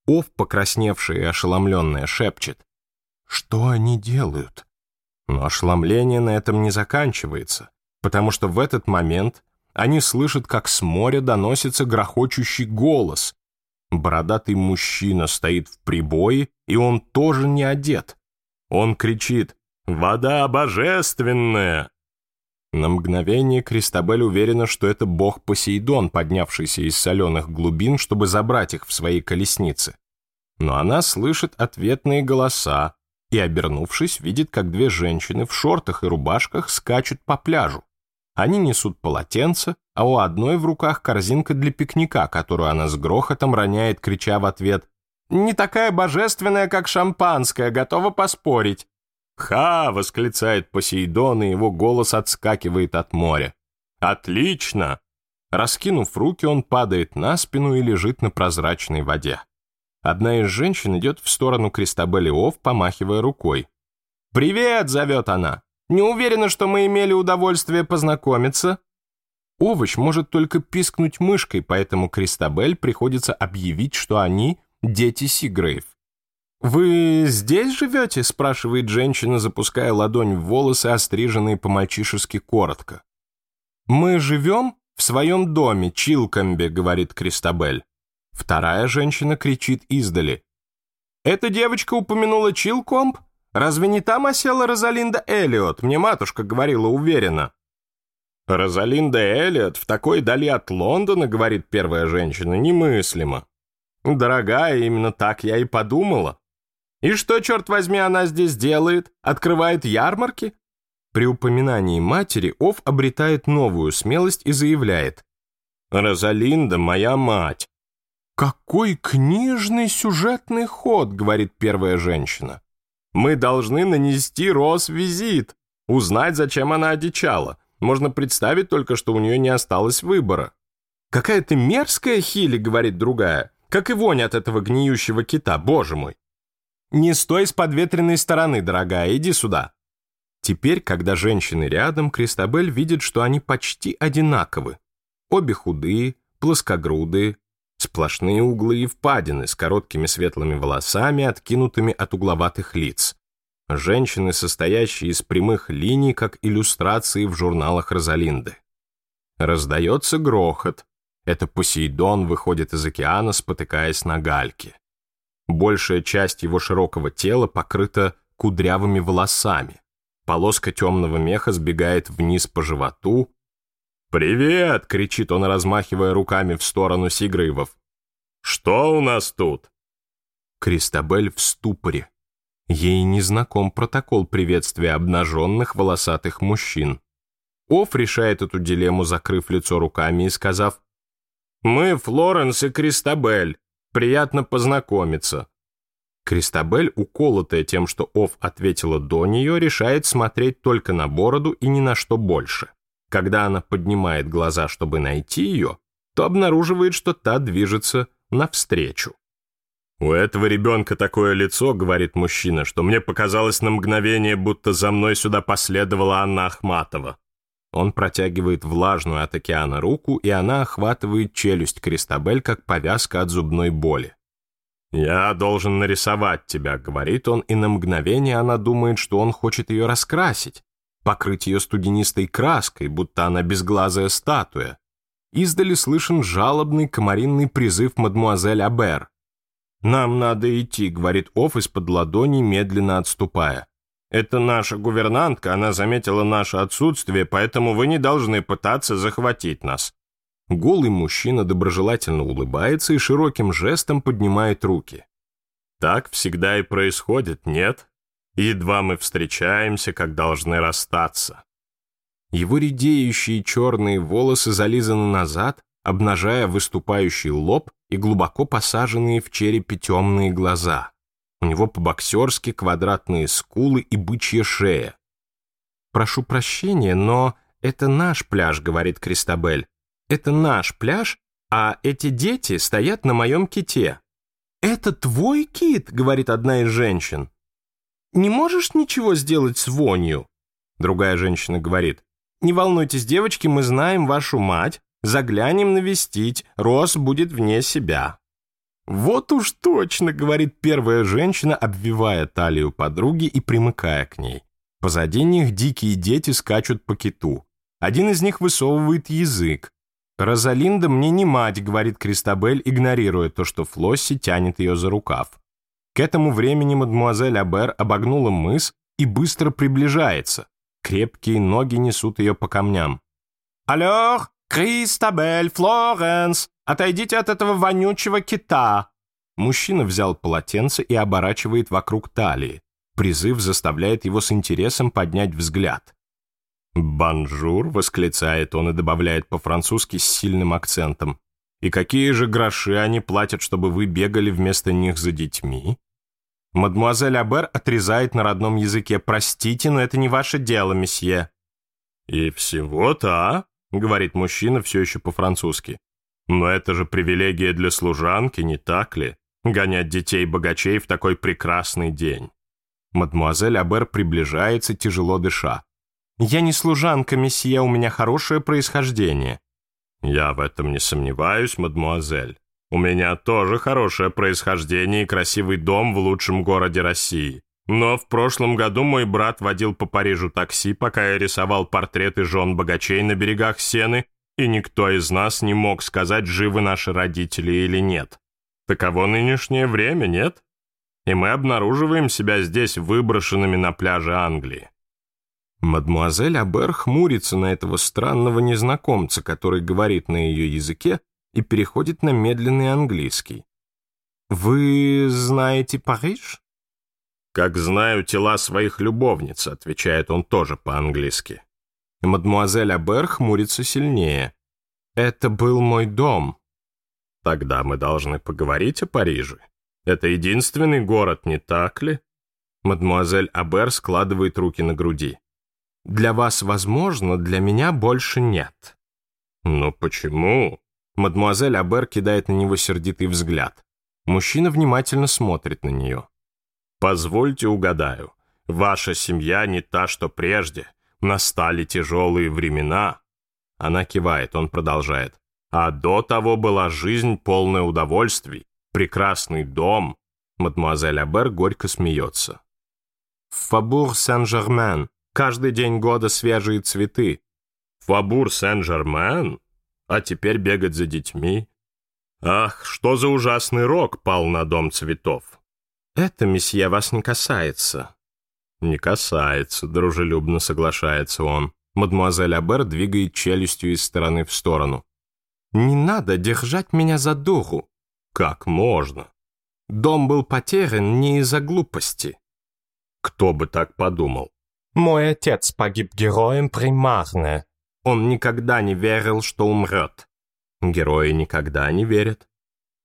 Ов, покрасневший и ошеломленная, шепчет. Что они делают? Но ошеломление на этом не заканчивается, потому что в этот момент они слышат, как с моря доносится грохочущий голос. Бородатый мужчина стоит в прибое, и он тоже не одет. Он кричит «Вода божественная!» На мгновение Кристабель уверена, что это бог Посейдон, поднявшийся из соленых глубин, чтобы забрать их в свои колесницы. Но она слышит ответные голоса и, обернувшись, видит, как две женщины в шортах и рубашках скачут по пляжу. Они несут полотенце, а у одной в руках корзинка для пикника, которую она с грохотом роняет, крича в ответ «Не такая божественная, как шампанское, готова поспорить». «Ха!» — восклицает Посейдон, и его голос отскакивает от моря. «Отлично!» Раскинув руки, он падает на спину и лежит на прозрачной воде. Одна из женщин идет в сторону Кристабелиов, помахивая рукой. «Привет!» — зовет она. «Не уверена, что мы имели удовольствие познакомиться». Овощ может только пискнуть мышкой, поэтому Кристабель приходится объявить, что они — дети Сигрейв. «Вы здесь живете?» – спрашивает женщина, запуская ладонь в волосы, остриженные по-мальчишески коротко. «Мы живем в своем доме, Чилкомбе», – говорит Кристабель. Вторая женщина кричит издали. «Эта девочка упомянула Чилкомб? Разве не там осела Розалинда Эллиот? Мне матушка говорила уверенно». «Розалинда Эллиот в такой дали от Лондона», — говорит первая женщина, — «немыслимо». «Дорогая, именно так я и подумала. И что, черт возьми, она здесь делает? Открывает ярмарки? При упоминании матери Оф обретает новую смелость и заявляет. «Розалинда, моя мать!» «Какой книжный сюжетный ход!» — говорит первая женщина. «Мы должны нанести Рос визит, узнать, зачем она одичала. Можно представить только, что у нее не осталось выбора». «Какая ты мерзкая, Хили!» — говорит другая. «Как и вонь от этого гниющего кита, боже мой!» Не стой с подветренной стороны, дорогая, иди сюда. Теперь, когда женщины рядом, Кристабель видит, что они почти одинаковы. Обе худые, плоскогрудые, сплошные углы и впадины с короткими светлыми волосами, откинутыми от угловатых лиц. Женщины, состоящие из прямых линий, как иллюстрации в журналах Розалинды. Раздается грохот. Это Посейдон выходит из океана, спотыкаясь на гальке. Большая часть его широкого тела покрыта кудрявыми волосами. Полоска темного меха сбегает вниз по животу. «Привет!» — кричит он, размахивая руками в сторону Сигрывов. «Что у нас тут?» Кристабель в ступоре. Ей не знаком протокол приветствия обнаженных волосатых мужчин. Оф решает эту дилемму, закрыв лицо руками и сказав, «Мы Флоренс и Кристабель. Приятно познакомиться». Кристабель, уколотая тем, что Ов ответила до нее, решает смотреть только на бороду и ни на что больше. Когда она поднимает глаза, чтобы найти ее, то обнаруживает, что та движется навстречу. «У этого ребенка такое лицо, — говорит мужчина, — что мне показалось на мгновение, будто за мной сюда последовала Анна Ахматова. Он протягивает влажную от океана руку, и она охватывает челюсть Кристабель, как повязка от зубной боли. «Я должен нарисовать тебя», — говорит он, и на мгновение она думает, что он хочет ее раскрасить, покрыть ее студенистой краской, будто она безглазая статуя. Издали слышен жалобный комаринный призыв мадмуазель Абер. «Нам надо идти», — говорит Оф из-под ладони, медленно отступая. Это наша гувернантка, она заметила наше отсутствие, поэтому вы не должны пытаться захватить нас. Голый мужчина доброжелательно улыбается и широким жестом поднимает руки. Так всегда и происходит, нет? Едва мы встречаемся, как должны расстаться. Его редеющие черные волосы зализаны назад, обнажая выступающий лоб и глубоко посаженные в черепе темные глаза. У него по-боксерски квадратные скулы и бычья шея. «Прошу прощения, но это наш пляж», — говорит Кристабель. «Это наш пляж, а эти дети стоят на моем ките». «Это твой кит», — говорит одна из женщин. «Не можешь ничего сделать с вонью?» Другая женщина говорит. «Не волнуйтесь, девочки, мы знаем вашу мать, заглянем навестить, Рос будет вне себя». «Вот уж точно», — говорит первая женщина, обвивая талию подруги и примыкая к ней. Позади них дикие дети скачут по киту. Один из них высовывает язык. «Розалинда мне не мать», — говорит Кристабель, игнорируя то, что Флосси тянет ее за рукав. К этому времени мадемуазель Абер обогнула мыс и быстро приближается. Крепкие ноги несут ее по камням. «Алло, Кристабель, Флоренс!» Отойдите от этого вонючего кита!» Мужчина взял полотенце и оборачивает вокруг талии. Призыв заставляет его с интересом поднять взгляд. «Бонжур!» — восклицает он и добавляет по-французски с сильным акцентом. «И какие же гроши они платят, чтобы вы бегали вместо них за детьми?» Мадмуазель Абер отрезает на родном языке «Простите, но это не ваше дело, месье». «И всего-то, а?» говорит мужчина все еще по-французски. Но это же привилегия для служанки, не так ли? Гонять детей богачей в такой прекрасный день. Мадмуазель Абер приближается, тяжело дыша. «Я не служанка, месье, у меня хорошее происхождение». «Я в этом не сомневаюсь, мадмуазель. У меня тоже хорошее происхождение и красивый дом в лучшем городе России. Но в прошлом году мой брат водил по Парижу такси, пока я рисовал портреты жен богачей на берегах Сены, и никто из нас не мог сказать, живы наши родители или нет. Таково а нынешнее время, нет? И мы обнаруживаем себя здесь выброшенными на пляже Англии. Мадмуазель Абер хмурится на этого странного незнакомца, который говорит на ее языке и переходит на медленный английский. «Вы знаете Париж?» «Как знаю тела своих любовниц», — отвечает он тоже по-английски. Мадмуазель Аберх хмурится сильнее. «Это был мой дом». «Тогда мы должны поговорить о Париже. Это единственный город, не так ли?» Мадмуазель Абер складывает руки на груди. «Для вас возможно, для меня больше нет». «Но почему?» Мадмуазель Абер кидает на него сердитый взгляд. Мужчина внимательно смотрит на нее. «Позвольте угадаю. Ваша семья не та, что прежде. Настали тяжелые времена. Она кивает, он продолжает. А до того была жизнь полная удовольствий, прекрасный дом. Мадемуазель Абер горько смеется. Фабур Сен-Жермен. Каждый день года свежие цветы. Фабур Сен-Жермен? А теперь бегать за детьми? Ах, что за ужасный рок пал на дом цветов. Это, месье, вас не касается. «Не касается», — дружелюбно соглашается он. Мадемуазель Абер двигает челюстью из стороны в сторону. «Не надо держать меня за дуру!» «Как можно?» «Дом был потерян не из-за глупости». «Кто бы так подумал?» «Мой отец погиб героем примарно. Он никогда не верил, что умрет». «Герои никогда не верят».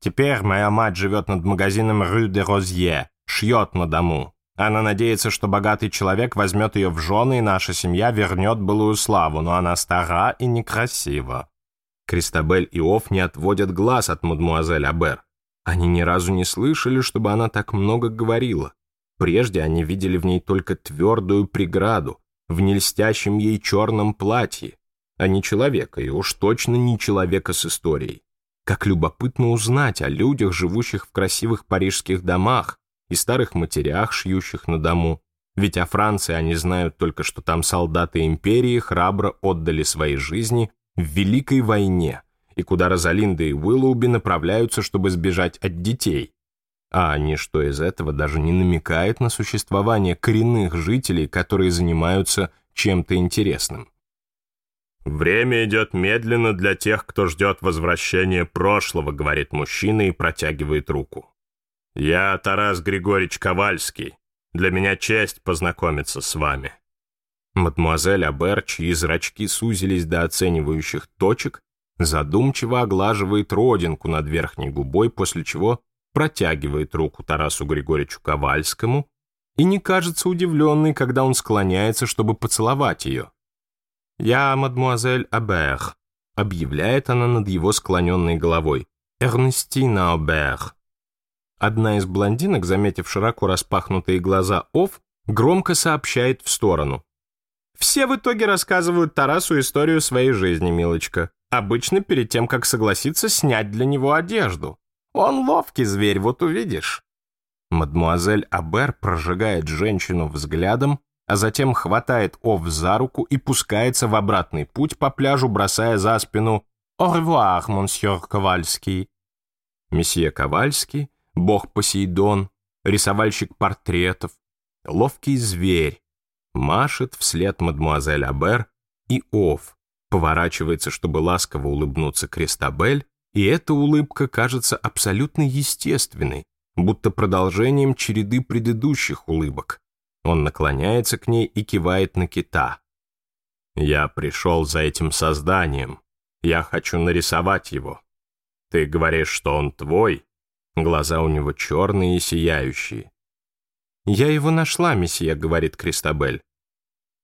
«Теперь моя мать живет над магазином Рю де Розье, шьет на дому. Она надеется, что богатый человек возьмет ее в жены, и наша семья вернет былую славу, но она стара и некрасива. Кристабель и Оф не отводят глаз от мадмуазель Абер. Они ни разу не слышали, чтобы она так много говорила. Прежде они видели в ней только твердую преграду, в нельстящем ей черном платье, а не человека, и уж точно не человека с историей. Как любопытно узнать о людях, живущих в красивых парижских домах, и старых матерях, шьющих на дому. Ведь о Франции они знают только, что там солдаты империи храбро отдали свои жизни в Великой войне, и куда Розалинда и Уиллоуби направляются, чтобы сбежать от детей. А ничто из этого даже не намекает на существование коренных жителей, которые занимаются чем-то интересным. «Время идет медленно для тех, кто ждет возвращения прошлого», — говорит мужчина и протягивает руку. Я Тарас Григорьевич Ковальский. Для меня честь познакомиться с вами». Мадмуазель Абер, чьи зрачки сузились до оценивающих точек, задумчиво оглаживает родинку над верхней губой, после чего протягивает руку Тарасу Григорьевичу Ковальскому и не кажется удивленной, когда он склоняется, чтобы поцеловать ее. «Я мадмуазель Абер», — объявляет она над его склоненной головой. «Эрнестина Абер», Одна из блондинок, заметив широко распахнутые глаза Оф, громко сообщает в сторону. «Все в итоге рассказывают Тарасу историю своей жизни, милочка. Обычно перед тем, как согласиться снять для него одежду. Он ловкий зверь, вот увидишь». Мадмуазель Абер прожигает женщину взглядом, а затем хватает Ов за руку и пускается в обратный путь по пляжу, бросая за спину «Au revoir, монсьор Ковальский». Месье Ковальский бог Посейдон, рисовальщик портретов, ловкий зверь, машет вслед мадмуазель Абер и Ов, поворачивается, чтобы ласково улыбнуться Кристабель, и эта улыбка кажется абсолютно естественной, будто продолжением череды предыдущих улыбок. Он наклоняется к ней и кивает на кита. «Я пришел за этим созданием. Я хочу нарисовать его. Ты говоришь, что он твой, Глаза у него черные и сияющие. «Я его нашла, месье», — говорит Кристабель.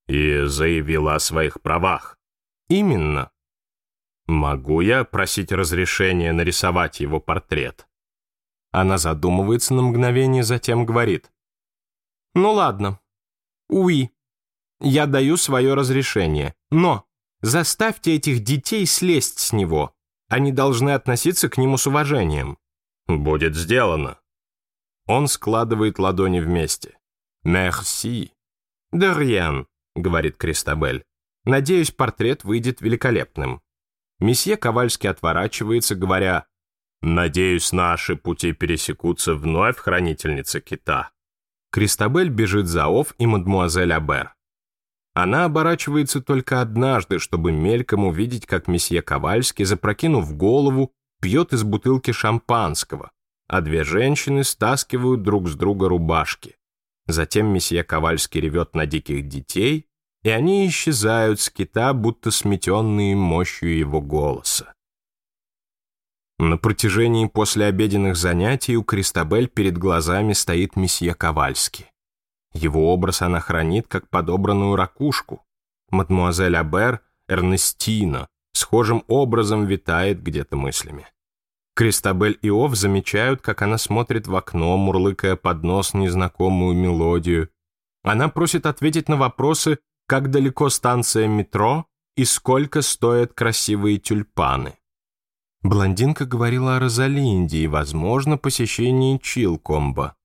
«И заявила о своих правах». «Именно». «Могу я просить разрешения нарисовать его портрет?» Она задумывается на мгновение, затем говорит. «Ну ладно. Уи. Я даю свое разрешение. Но заставьте этих детей слезть с него. Они должны относиться к нему с уважением». Будет сделано. Он складывает ладони вместе. Мерси. Дарьян, говорит Кристабель. Надеюсь, портрет выйдет великолепным. Месье Ковальский отворачивается, говоря, «Надеюсь, наши пути пересекутся вновь, хранительница кита». Кристабель бежит за Ов и мадмуазель Абер. Она оборачивается только однажды, чтобы мельком увидеть, как месье Ковальский, запрокинув голову, пьет из бутылки шампанского, а две женщины стаскивают друг с друга рубашки. Затем месье Ковальский ревет на диких детей, и они исчезают с кита, будто сметенные мощью его голоса. На протяжении послеобеденных занятий у Кристабель перед глазами стоит месье Ковальский. Его образ она хранит, как подобранную ракушку. Мадмуазель Абер, Эрнестина, схожим образом витает где-то мыслями. Кристабель и Ов замечают, как она смотрит в окно, мурлыкая под нос незнакомую мелодию. Она просит ответить на вопросы, как далеко станция метро и сколько стоят красивые тюльпаны. Блондинка говорила о Розалинде и, возможно, посещении Чилкомба.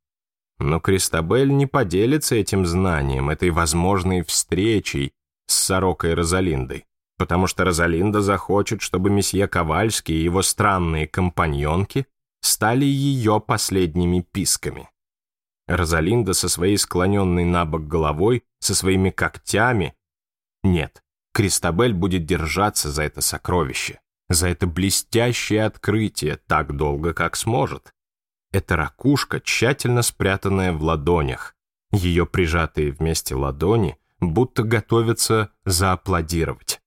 Но Кристабель не поделится этим знанием, этой возможной встречей с сорокой Розалиндой потому что Розалинда захочет, чтобы месье Ковальский и его странные компаньонки стали ее последними писками. Розалинда со своей склоненной на бок головой, со своими когтями... Нет, Кристабель будет держаться за это сокровище, за это блестящее открытие так долго, как сможет. Это ракушка, тщательно спрятанная в ладонях. Ее прижатые вместе ладони будто готовятся зааплодировать.